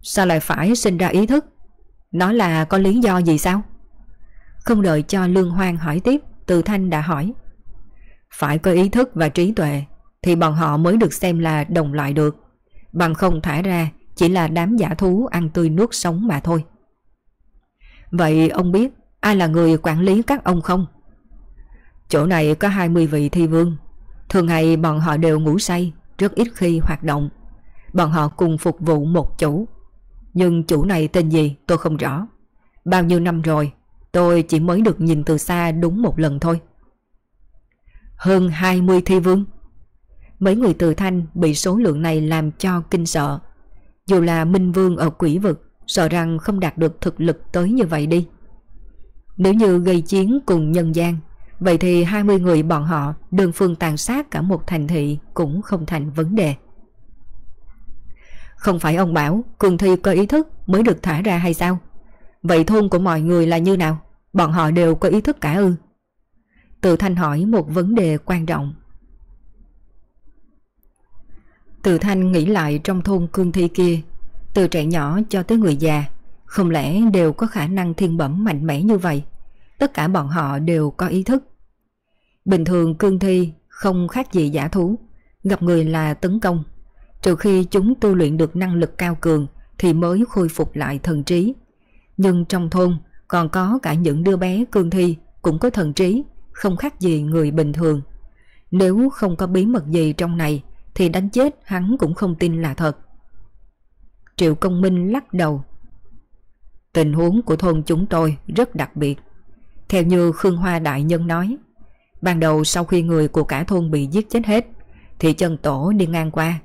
Sao lại phải sinh ra ý thức? Nó là có lý do gì sao? Không đợi cho Lương Hoang hỏi tiếp, Từ Thanh đã hỏi. Phải có ý thức và trí tuệ thì bọn họ mới được xem là đồng loại được. Bằng không thả ra chỉ là đám giả thú ăn tươi nuốt sống mà thôi. Vậy ông biết ai là người quản lý các ông không? Chỗ này có 20 vị thi vương. Thường ngày bọn họ đều ngủ say, rất ít khi hoạt động. Bọn họ cùng phục vụ một chủ. Nhưng chủ này tên gì tôi không rõ. Bao nhiêu năm rồi, tôi chỉ mới được nhìn từ xa đúng một lần thôi. Hơn 20 thi vương. Mấy người từ thanh bị số lượng này làm cho kinh sợ. Dù là Minh Vương ở quỷ vực, sợ rằng không đạt được thực lực tới như vậy đi. Nếu như gây chiến cùng nhân gian, vậy thì 20 người bọn họ đường phương tàn sát cả một thành thị cũng không thành vấn đề. Không phải ông bảo cùng thi có ý thức mới được thả ra hay sao? Vậy thôn của mọi người là như nào? Bọn họ đều có ý thức cả ư? Từ Thanh hỏi một vấn đề quan trọng. Từ Thanh nghĩ lại trong thôn cương thi kia, từ trẻ nhỏ cho tới người già, không lẽ đều có khả năng thiên bẩm mạnh mẽ như vậy? Tất cả bọn họ đều có ý thức. Bình thường cương thi không khác gì giả thú, gặp người là tấn công, Trừ khi chúng tu luyện được năng lực cao cường thì mới khôi phục lại thần trí. Nhưng trong thôn còn có cả những đứa bé cương thi cũng có thần trí, không khác gì người bình thường. Nếu không có bí mật gì trong này thì đánh chết hắn cũng không tin là thật. Triệu Công Minh lắc đầu. Tình huống của thôn chúng tôi rất đặc biệt. Theo như Khương Hoa Đại Nhân nói, ban đầu sau khi người của cả thôn bị giết chết hết, thì chân tổ đi ngang qua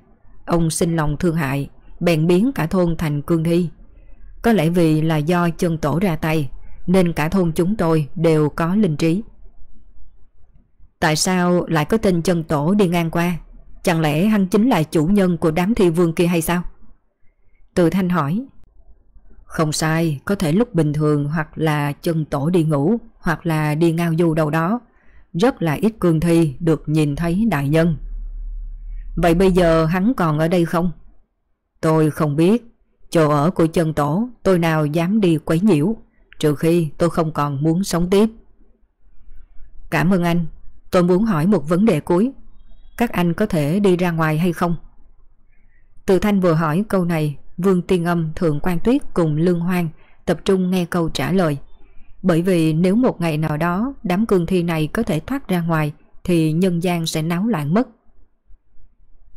Ông xin lòng thương hại, bèn biến cả thôn thành cương thi. Có lẽ vì là do chân tổ ra tay, nên cả thôn chúng tôi đều có linh trí. Tại sao lại có tên chân tổ đi ngang qua? Chẳng lẽ hắn chính là chủ nhân của đám thi vương kia hay sao? Từ thanh hỏi. Không sai, có thể lúc bình thường hoặc là chân tổ đi ngủ hoặc là đi ngao du đâu đó. Rất là ít cương thi được nhìn thấy đại nhân. Vậy bây giờ hắn còn ở đây không? Tôi không biết. Chỗ ở của chân tổ tôi nào dám đi quấy nhiễu trừ khi tôi không còn muốn sống tiếp. Cảm ơn anh, tôi muốn hỏi một vấn đề cuối. Các anh có thể đi ra ngoài hay không? Từ Thanh vừa hỏi câu này, Vương Tiên Âm, Thượng quan Tuyết cùng Lương Hoang tập trung nghe câu trả lời. Bởi vì nếu một ngày nào đó đám cương thi này có thể thoát ra ngoài thì nhân gian sẽ náo loạn mất.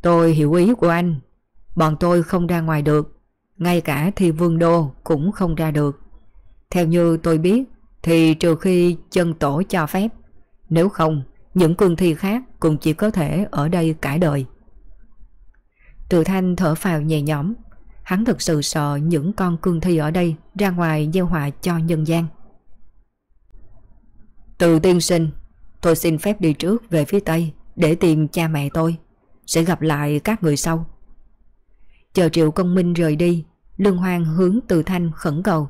Tôi hiểu ý của anh. Bọn tôi không ra ngoài được. Ngay cả thi vương đô cũng không ra được. Theo như tôi biết thì trừ khi chân tổ cho phép. Nếu không, những cương thi khác cũng chỉ có thể ở đây cả đời. Từ thanh thở phào nhẹ nhõm. Hắn thực sự sợ những con cương thi ở đây ra ngoài gieo họa cho nhân gian. Từ tiên sinh, tôi xin phép đi trước về phía Tây để tìm cha mẹ tôi. Sẽ gặp lại các người sau. Chờ triệu công minh rời đi, Lương Hoang hướng từ thanh khẩn cầu.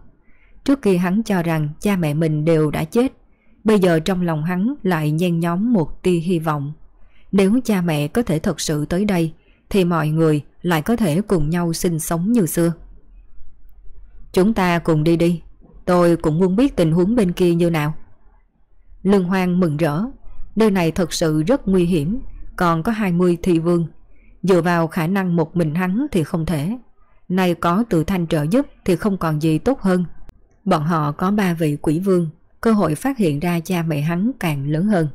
Trước khi hắn cho rằng cha mẹ mình đều đã chết, bây giờ trong lòng hắn lại nhen nhóm một tia hy vọng. Nếu cha mẹ có thể thật sự tới đây, thì mọi người lại có thể cùng nhau sinh sống như xưa. Chúng ta cùng đi đi, tôi cũng muốn biết tình huống bên kia như nào. Lương Hoang mừng rỡ, nơi này thật sự rất nguy hiểm, còn có 20 thị vương. Dựa vào khả năng một mình hắn thì không thể. Nay có tự thanh trợ giúp thì không còn gì tốt hơn. Bọn họ có ba vị quỷ vương, cơ hội phát hiện ra cha mẹ hắn càng lớn hơn.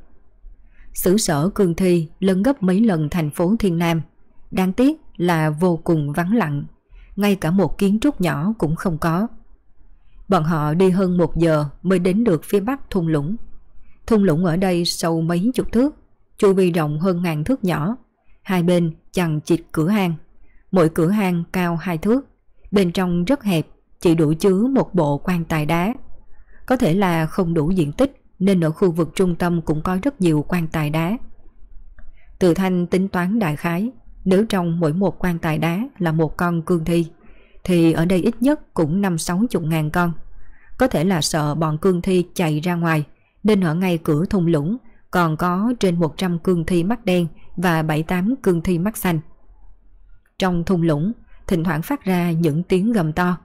Sử sở cương thi lớn gấp mấy lần thành phố Thiên Nam. Đáng tiếc là vô cùng vắng lặng, ngay cả một kiến trúc nhỏ cũng không có. Bọn họ đi hơn một giờ mới đến được phía bắc thung lũng. Thung lũng ở đây sâu mấy chục thước, chu vi rộng hơn ngàn thước nhỏ. Hai bên chằng chịt cửa hang, mỗi cửa hang cao hai thước, bên trong rất hẹp, chỉ đủ chứa một bộ quan tài đá. Có thể là không đủ diện tích nên ở khu vực trung tâm cũng có rất nhiều quan tài đá. Từ thanh tính toán đại khái, nếu trong mỗi một quan tài đá là một con cương thi, thì ở đây ít nhất cũng năm sáu chục ngàn con. Có thể là sợ bọn cương thi chạy ra ngoài, nên ở ngay cửa thung lũng còn có trên 100 cương thi mắt đen và 7-8 cương thi mắt xanh. Trong thung lũng, thỉnh thoảng phát ra những tiếng gầm to.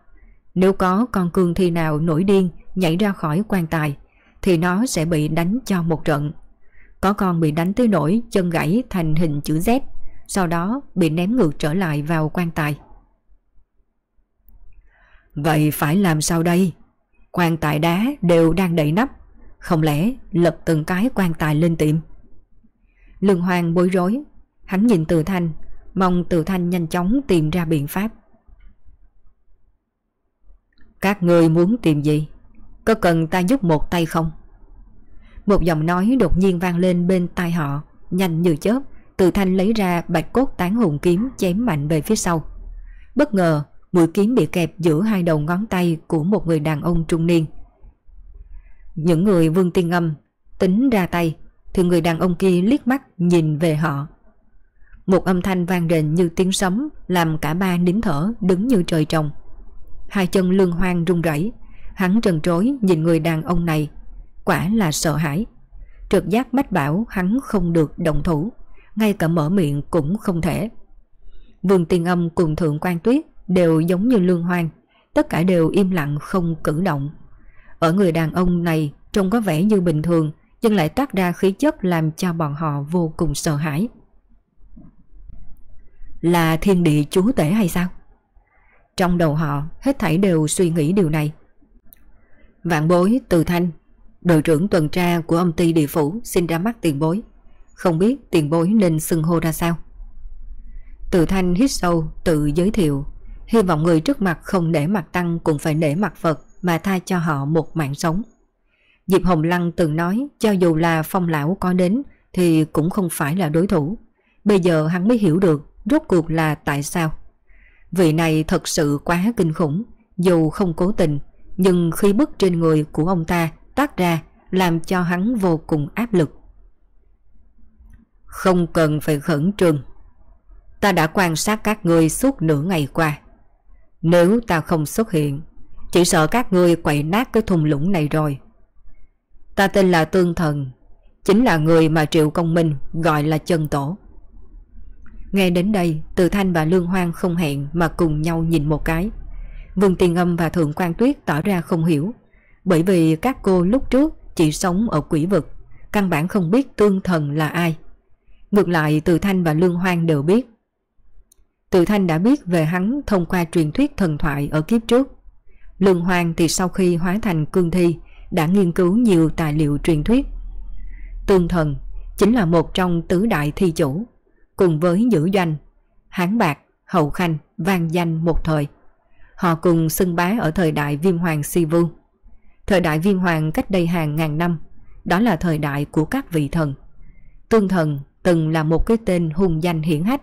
Nếu có con cương thi nào nổi điên nhảy ra khỏi quan tài, thì nó sẽ bị đánh cho một trận. Có con bị đánh tới nổi chân gãy thành hình chữ Z, sau đó bị ném ngược trở lại vào quan tài. Vậy phải làm sao đây? Quan tài đá đều đang đậy nắp, không lẽ lập từng cái quan tài lên tiệm? Lương Hoàng bối rối, hắn nhìn Từ Thanh, mong Từ Thanh nhanh chóng tìm ra biện pháp. Các người muốn tìm gì? Có cần ta giúp một tay không? Một giọng nói đột nhiên vang lên bên tai họ, nhanh như chớp, từ thanh lấy ra bạch cốt tán hùng kiếm chém mạnh về phía sau. Bất ngờ, mũi kiếm bị kẹp giữa hai đầu ngón tay của một người đàn ông trung niên. Những người vương tiên âm tính ra tay, thì người đàn ông kia liếc mắt nhìn về họ. Một âm thanh vang rền như tiếng sấm làm cả ba nín thở đứng như trời trồng. Hai chân lương hoang run rẩy, hắn trần trối nhìn người đàn ông này, quả là sợ hãi. Trực giác bách bảo hắn không được động thủ ngay cả mở miệng cũng không thể. Vương Tiên Âm cùng Thượng quan Tuyết đều giống như lương hoang, tất cả đều im lặng không cử động. Ở người đàn ông này trông có vẻ như bình thường, nhưng lại toát ra khí chất làm cho bọn họ vô cùng sợ hãi. Là thiên địa chúa tể hay sao? Trong đầu họ hết thảy đều suy nghĩ điều này. Vạn bối từ thanh, đội trưởng tuần tra của âm ty địa phủ xin ra mắt tiền bối. Không biết tiền bối nên xưng hô ra sao. Từ thanh hít sâu, Tự giới thiệu. Hy vọng người trước mặt không để mặt tăng Cũng phải để mặt Phật Mà tha cho họ một mạng sống. Diệp Hồng Lăng từng nói, Cho dù là phong lão có đến Thì cũng không phải là đối thủ. Bây giờ hắn mới hiểu được Rốt cuộc là tại sao. Vị này thật sự quá kinh khủng, Dù không cố tình, Nhưng khi bức trên người của ông ta tác ra Làm cho hắn vô cùng áp lực không cần phải khẩn trương. Ta đã quan sát các ngươi suốt nửa ngày qua. Nếu ta không xuất hiện, chỉ sợ các ngươi quậy nát cái thùng lũng này rồi. Ta tên là Tương Thần, chính là người mà Triệu Công Minh gọi là chân tổ. Nghe đến đây, Từ Thanh và Lương Hoang không hẹn mà cùng nhau nhìn một cái. Vương Tiền Âm và Thượng quan Tuyết tỏ ra không hiểu, bởi vì các cô lúc trước chỉ sống ở quỷ vực, căn bản không biết tương thần là ai. Ngược lại Từ Thanh và Lương Hoang đều biết. Từ Thanh đã biết về hắn thông qua truyền thuyết thần thoại ở kiếp trước. Lương Hoang thì sau khi hóa thành cương thi đã nghiên cứu nhiều tài liệu truyền thuyết. Tương thần chính là một trong tứ đại thi chủ, cùng với Nhữ Doanh, Hán Bạc, Hậu Khanh, vang danh một thời. Họ cùng xưng bá ở thời đại viêm hoàng si vương Thời đại viêm hoàng cách đây hàng ngàn năm, đó là thời đại của các vị thần. Tương thần từng là một cái tên hùng danh hiển hách,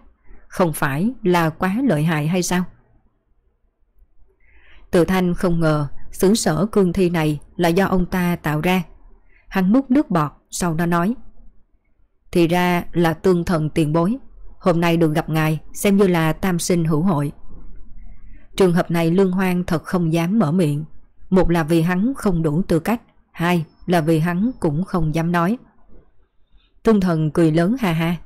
không phải là quá lợi hại hay sao? Tự thanh không ngờ xứ sở cương thi này là do ông ta tạo ra. Hắn múc nước bọt, sau đó nói. Thì ra là tương thần tiền bối. Hôm nay được gặp ngài xem như là tam sinh hữu hội. Trường hợp này Lương Hoang thật không dám mở miệng. Một là vì hắn không đủ tư cách, hai là vì hắn cũng không dám nói. Tương thần cười lớn ha ha.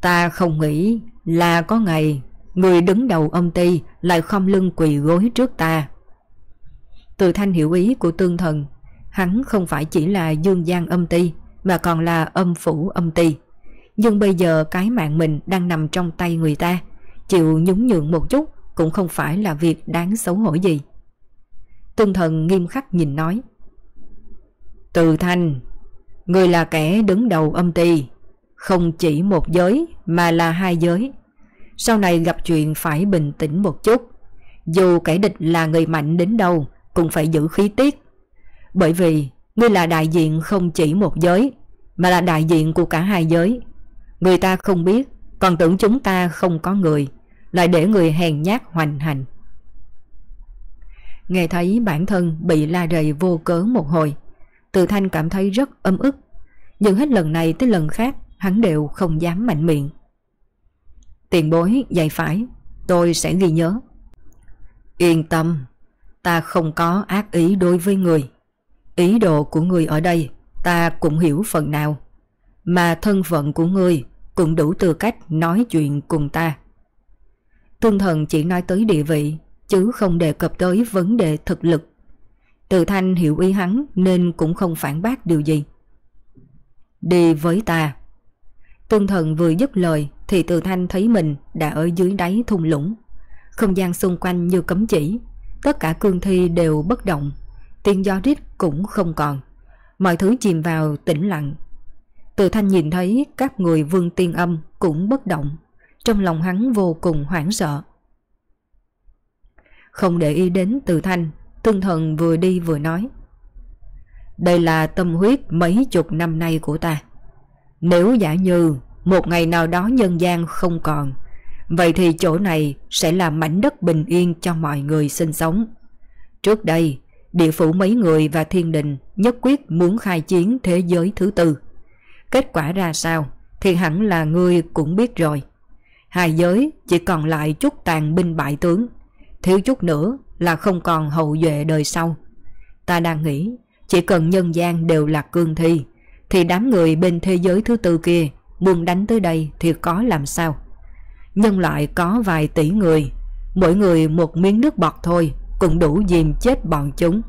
Ta không nghĩ là có ngày người đứng đầu ông ty lại không lưng quỳ gối trước ta. Từ thanh hiểu ý của tương thần, hắn không phải chỉ là dương gian âm ty mà còn là âm phủ âm ty. Nhưng bây giờ cái mạng mình đang nằm trong tay người ta, chịu nhún nhượng một chút cũng không phải là việc đáng xấu hổ gì. Tương thần nghiêm khắc nhìn nói. Từ thanh, người là kẻ đứng đầu âm ty, không chỉ một giới mà là hai giới. Sau này gặp chuyện phải bình tĩnh một chút. Dù kẻ địch là người mạnh đến đâu cũng phải giữ khí tiết. Bởi vì ngươi là đại diện không chỉ một giới mà là đại diện của cả hai giới. Người ta không biết còn tưởng chúng ta không có người lại để người hèn nhát hoành hành. Nghe thấy bản thân bị la rầy vô cớ một hồi từ Thanh cảm thấy rất âm ức. Nhưng hết lần này tới lần khác, Hắn đều không dám mạnh miệng. Tiền bối, dạy phải, Tôi sẽ ghi nhớ. Yên tâm, Ta không có ác ý đối với người. Ý đồ của người ở đây, Ta cũng hiểu phần nào. Mà thân phận của người Cũng đủ tư cách nói chuyện cùng ta. Tương thần chỉ nói tới địa vị, Chứ không đề cập tới vấn đề thực lực. Từ thanh hiểu ý hắn Nên cũng không phản bác điều gì Đi với ta Tương thần vừa dứt lời thì từ thanh thấy mình đã ở dưới đáy thung lũng. Không gian xung quanh như cấm chỉ, tất cả cương thi đều bất động, tiếng gió rít cũng không còn. Mọi thứ chìm vào tĩnh lặng. Từ thanh nhìn thấy các người vương tiên âm cũng bất động, trong lòng hắn vô cùng hoảng sợ. Không để ý đến từ thanh, tương thần vừa đi vừa nói. Đây là tâm huyết mấy chục năm nay của ta. Nếu giả như một ngày nào đó nhân gian không còn, vậy thì chỗ này sẽ là mảnh đất bình yên cho mọi người sinh sống. Trước đây, địa phủ mấy người và thiên đình nhất quyết muốn khai chiến thế giới thứ tư. Kết quả ra sao thì hẳn là ngươi cũng biết rồi. Hai giới chỉ còn lại chút tàn binh bại tướng, thiếu chút nữa là không còn hậu duệ đời sau. Ta đang nghĩ, chỉ cần nhân gian đều là cương thi, thì đám người bên thế giới thứ tư kia muốn đánh tới đây thì có làm sao. Nhân loại có vài tỷ người, mỗi người một miếng nước bọt thôi cũng đủ dìm chết bọn chúng.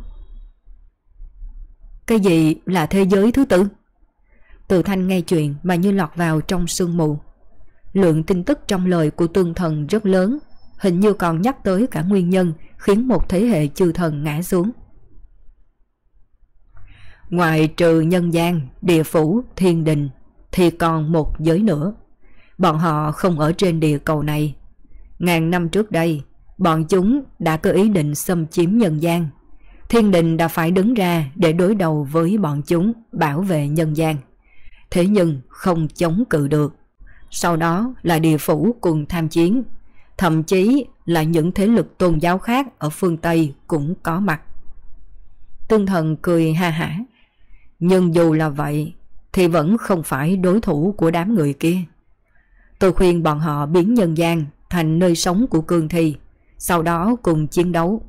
Cái gì là thế giới thứ tư? Từ thanh nghe chuyện mà như lọt vào trong sương mù. Lượng tin tức trong lời của tương thần rất lớn, hình như còn nhắc tới cả nguyên nhân khiến một thế hệ chư thần ngã xuống. Ngoài trừ nhân gian, địa phủ, thiên đình thì còn một giới nữa. Bọn họ không ở trên địa cầu này. Ngàn năm trước đây, bọn chúng đã có ý định xâm chiếm nhân gian. Thiên đình đã phải đứng ra để đối đầu với bọn chúng bảo vệ nhân gian. Thế nhưng không chống cự được. Sau đó là địa phủ cùng tham chiến. Thậm chí là những thế lực tôn giáo khác ở phương Tây cũng có mặt. Tương thần cười ha hả. Nhưng dù là vậy thì vẫn không phải đối thủ của đám người kia. Tôi khuyên bọn họ biến nhân gian thành nơi sống của cương thi, sau đó cùng chiến đấu.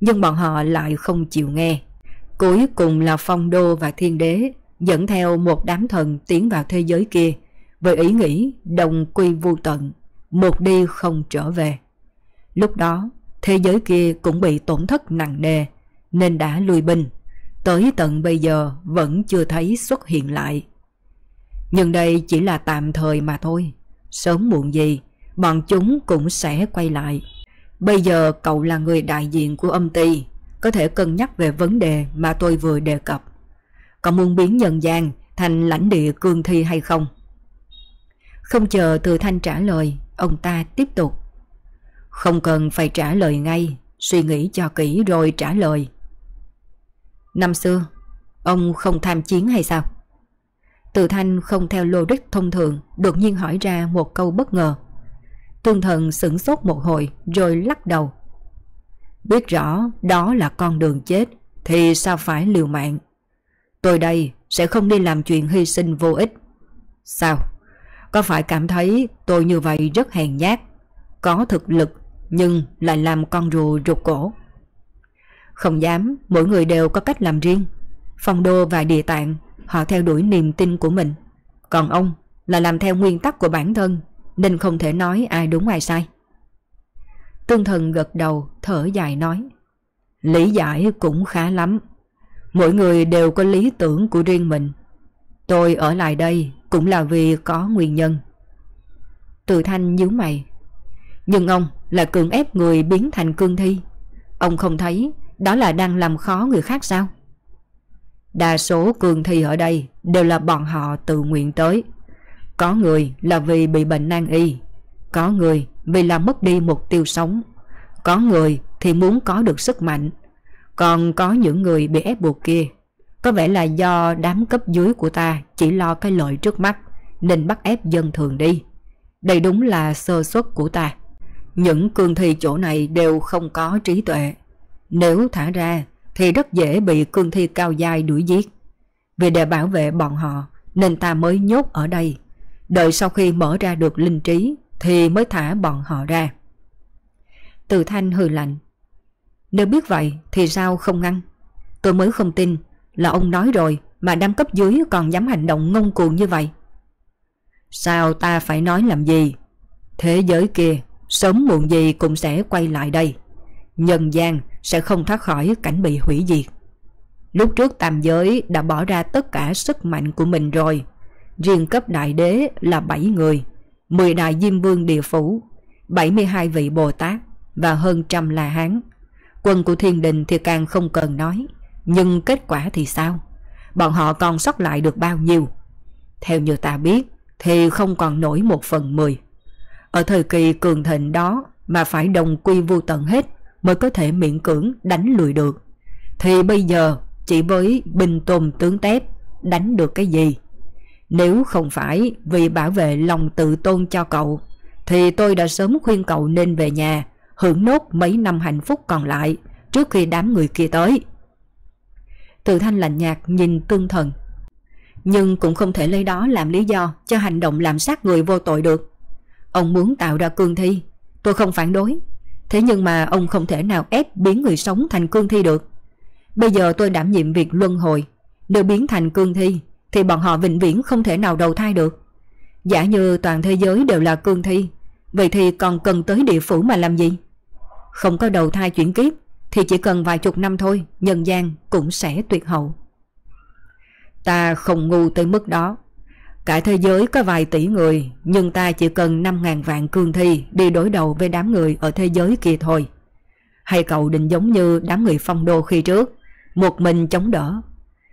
Nhưng bọn họ lại không chịu nghe. Cuối cùng là phong đô và thiên đế dẫn theo một đám thần tiến vào thế giới kia với ý nghĩ đồng quy vô tận, một đi không trở về. Lúc đó, thế giới kia cũng bị tổn thất nặng nề nên đã lùi binh tới tận bây giờ vẫn chưa thấy xuất hiện lại. Nhưng đây chỉ là tạm thời mà thôi. Sớm muộn gì, bọn chúng cũng sẽ quay lại. Bây giờ cậu là người đại diện của âm ty, có thể cân nhắc về vấn đề mà tôi vừa đề cập. Cậu muốn biến nhân gian thành lãnh địa cương thi hay không? Không chờ từ thanh trả lời, ông ta tiếp tục. Không cần phải trả lời ngay, suy nghĩ cho kỹ rồi trả lời. Năm xưa, ông không tham chiến hay sao? Từ thanh không theo logic thông thường, đột nhiên hỏi ra một câu bất ngờ. Tương thần sửng sốt một hồi rồi lắc đầu. Biết rõ đó là con đường chết thì sao phải liều mạng. Tôi đây sẽ không đi làm chuyện hy sinh vô ích. Sao? Có phải cảm thấy tôi như vậy rất hèn nhát, có thực lực nhưng lại làm con rùa rụt cổ? Không dám, mỗi người đều có cách làm riêng. Phong đô và địa tạng, họ theo đuổi niềm tin của mình. Còn ông là làm theo nguyên tắc của bản thân, nên không thể nói ai đúng ai sai. Tương thần gật đầu, thở dài nói. Lý giải cũng khá lắm. Mỗi người đều có lý tưởng của riêng mình. Tôi ở lại đây cũng là vì có nguyên nhân. Từ thanh nhíu mày. Nhưng ông là cưỡng ép người biến thành cương thi. Ông không thấy đó là đang làm khó người khác sao? Đa số cương thi ở đây đều là bọn họ tự nguyện tới. Có người là vì bị bệnh nan y, có người vì là mất đi mục tiêu sống, có người thì muốn có được sức mạnh, còn có những người bị ép buộc kia. Có vẻ là do đám cấp dưới của ta chỉ lo cái lợi trước mắt, nên bắt ép dân thường đi. Đây đúng là sơ suất của ta. Những cương thi chỗ này đều không có trí tuệ. Nếu thả ra, thì rất dễ bị cương thi cao dai đuổi giết. Vì để bảo vệ bọn họ, nên ta mới nhốt ở đây. Đợi sau khi mở ra được linh trí, thì mới thả bọn họ ra. Từ thanh hừ lạnh. Nếu biết vậy, thì sao không ngăn? Tôi mới không tin là ông nói rồi mà đám cấp dưới còn dám hành động ngông cuồng như vậy. Sao ta phải nói làm gì? Thế giới kia sớm muộn gì cũng sẽ quay lại đây. Nhân gian sẽ không thoát khỏi cảnh bị hủy diệt. Lúc trước tam giới đã bỏ ra tất cả sức mạnh của mình rồi. Riêng cấp đại đế là 7 người, 10 đại diêm vương địa phủ, 72 vị Bồ Tát và hơn trăm là hán. Quân của thiên đình thì càng không cần nói, nhưng kết quả thì sao? Bọn họ còn sót lại được bao nhiêu? Theo như ta biết, thì không còn nổi một phần mười. Ở thời kỳ cường thịnh đó mà phải đồng quy vô tận hết mới có thể miễn cưỡng đánh lùi được. Thì bây giờ chỉ với binh tôm tướng tép đánh được cái gì? Nếu không phải vì bảo vệ lòng tự tôn cho cậu, thì tôi đã sớm khuyên cậu nên về nhà, hưởng nốt mấy năm hạnh phúc còn lại trước khi đám người kia tới. Từ thanh lạnh nhạt nhìn tương thần. Nhưng cũng không thể lấy đó làm lý do cho hành động làm sát người vô tội được. Ông muốn tạo ra cương thi, tôi không phản đối. Thế nhưng mà ông không thể nào ép biến người sống thành cương thi được. Bây giờ tôi đảm nhiệm việc luân hồi. Nếu biến thành cương thi thì bọn họ vĩnh viễn không thể nào đầu thai được. Giả như toàn thế giới đều là cương thi, vậy thì còn cần tới địa phủ mà làm gì? Không có đầu thai chuyển kiếp thì chỉ cần vài chục năm thôi, nhân gian cũng sẽ tuyệt hậu. Ta không ngu tới mức đó. Cả thế giới có vài tỷ người, nhưng ta chỉ cần 5.000 vạn cương thi đi đối đầu với đám người ở thế giới kia thôi. Hay cậu định giống như đám người phong đô khi trước, một mình chống đỡ.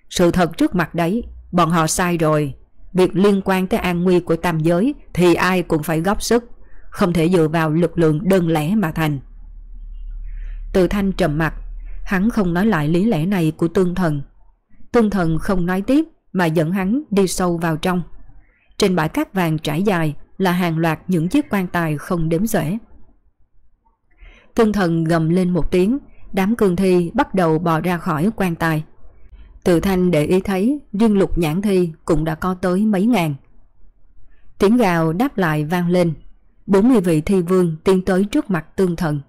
Sự thật trước mặt đấy, bọn họ sai rồi. Việc liên quan tới an nguy của tam giới thì ai cũng phải góp sức, không thể dựa vào lực lượng đơn lẻ mà thành. Từ thanh trầm mặt, hắn không nói lại lý lẽ này của tương thần. Tương thần không nói tiếp mà dẫn hắn đi sâu vào trong. Trên bãi cát vàng trải dài là hàng loạt những chiếc quan tài không đếm xuể. Tương thần gầm lên một tiếng, đám cương thi bắt đầu bò ra khỏi quan tài. Từ thanh để ý thấy riêng lục nhãn thi cũng đã có tới mấy ngàn. Tiếng gào đáp lại vang lên, 40 vị thi vương tiến tới trước mặt tương thần.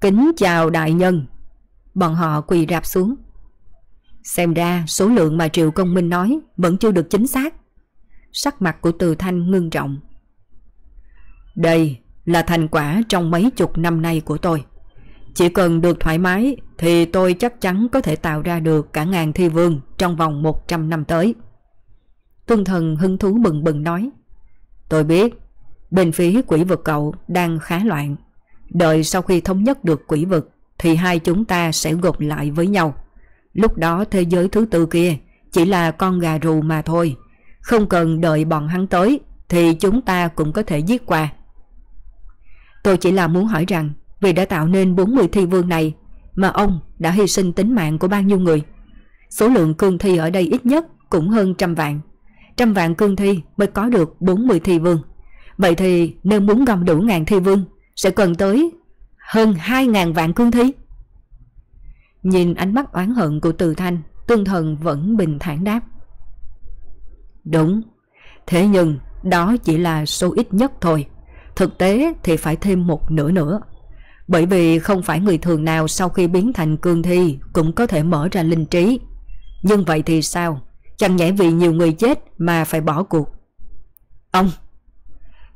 Kính chào đại nhân. Bọn họ quỳ rạp xuống. Xem ra số lượng mà Triệu Công Minh nói vẫn chưa được chính xác. Sắc mặt của Từ Thanh ngưng trọng. Đây là thành quả trong mấy chục năm nay của tôi. Chỉ cần được thoải mái thì tôi chắc chắn có thể tạo ra được cả ngàn thi vương trong vòng 100 năm tới. Tuân thần hứng thú bừng bừng nói. Tôi biết, bên phía quỷ vực cậu đang khá loạn. Đợi sau khi thống nhất được quỷ vực, thì hai chúng ta sẽ gộp lại với nhau. Lúc đó thế giới thứ tư kia chỉ là con gà rù mà thôi. Không cần đợi bọn hắn tới, thì chúng ta cũng có thể giết qua. Tôi chỉ là muốn hỏi rằng, vì đã tạo nên 40 thi vương này, mà ông đã hy sinh tính mạng của bao nhiêu người. Số lượng cương thi ở đây ít nhất cũng hơn trăm vạn. Trăm vạn cương thi mới có được 40 thi vương. Vậy thì, nếu muốn gom đủ ngàn thi vương sẽ cần tới hơn 2.000 vạn cương thi. Nhìn ánh mắt oán hận của Từ Thanh, Tương Thần vẫn bình thản đáp. Đúng, thế nhưng đó chỉ là số ít nhất thôi. Thực tế thì phải thêm một nửa nữa. Bởi vì không phải người thường nào sau khi biến thành cương thi cũng có thể mở ra linh trí. Nhưng vậy thì sao? Chẳng nhẽ vì nhiều người chết mà phải bỏ cuộc. Ông!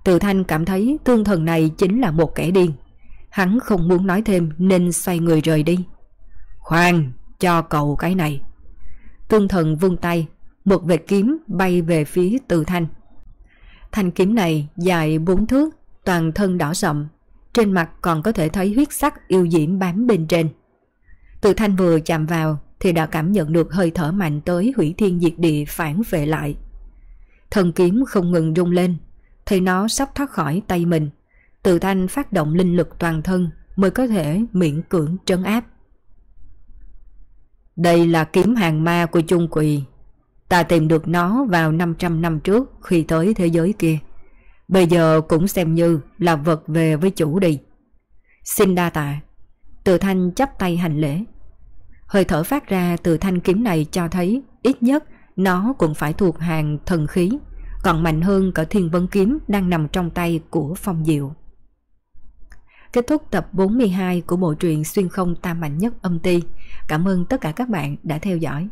Từ Thanh cảm thấy thương thần này chính là một kẻ điên. Hắn không muốn nói thêm nên xoay người rời đi. Khoan, cho cậu cái này. Tương thần vung tay, một vệt kiếm bay về phía Từ Thanh. Thanh kiếm này dài bốn thước, toàn thân đỏ sậm, trên mặt còn có thể thấy huyết sắc yêu diễm bám bên trên. Từ Thanh vừa chạm vào thì đã cảm nhận được hơi thở mạnh tới hủy thiên diệt địa phản về lại. Thần kiếm không ngừng rung lên, thấy nó sắp thoát khỏi tay mình. Từ Thanh phát động linh lực toàn thân mới có thể miễn cưỡng trấn áp. Đây là kiếm hàng ma của Trung Quỳ. Ta tìm được nó vào 500 năm trước khi tới thế giới kia. Bây giờ cũng xem như là vật về với chủ đi. Xin đa tạ. Từ thanh chắp tay hành lễ. Hơi thở phát ra từ thanh kiếm này cho thấy ít nhất nó cũng phải thuộc hàng thần khí, còn mạnh hơn cả thiên vân kiếm đang nằm trong tay của phong diệu. Kết thúc tập 42 của bộ truyện xuyên không tam mạnh nhất âm ti. Cảm ơn tất cả các bạn đã theo dõi.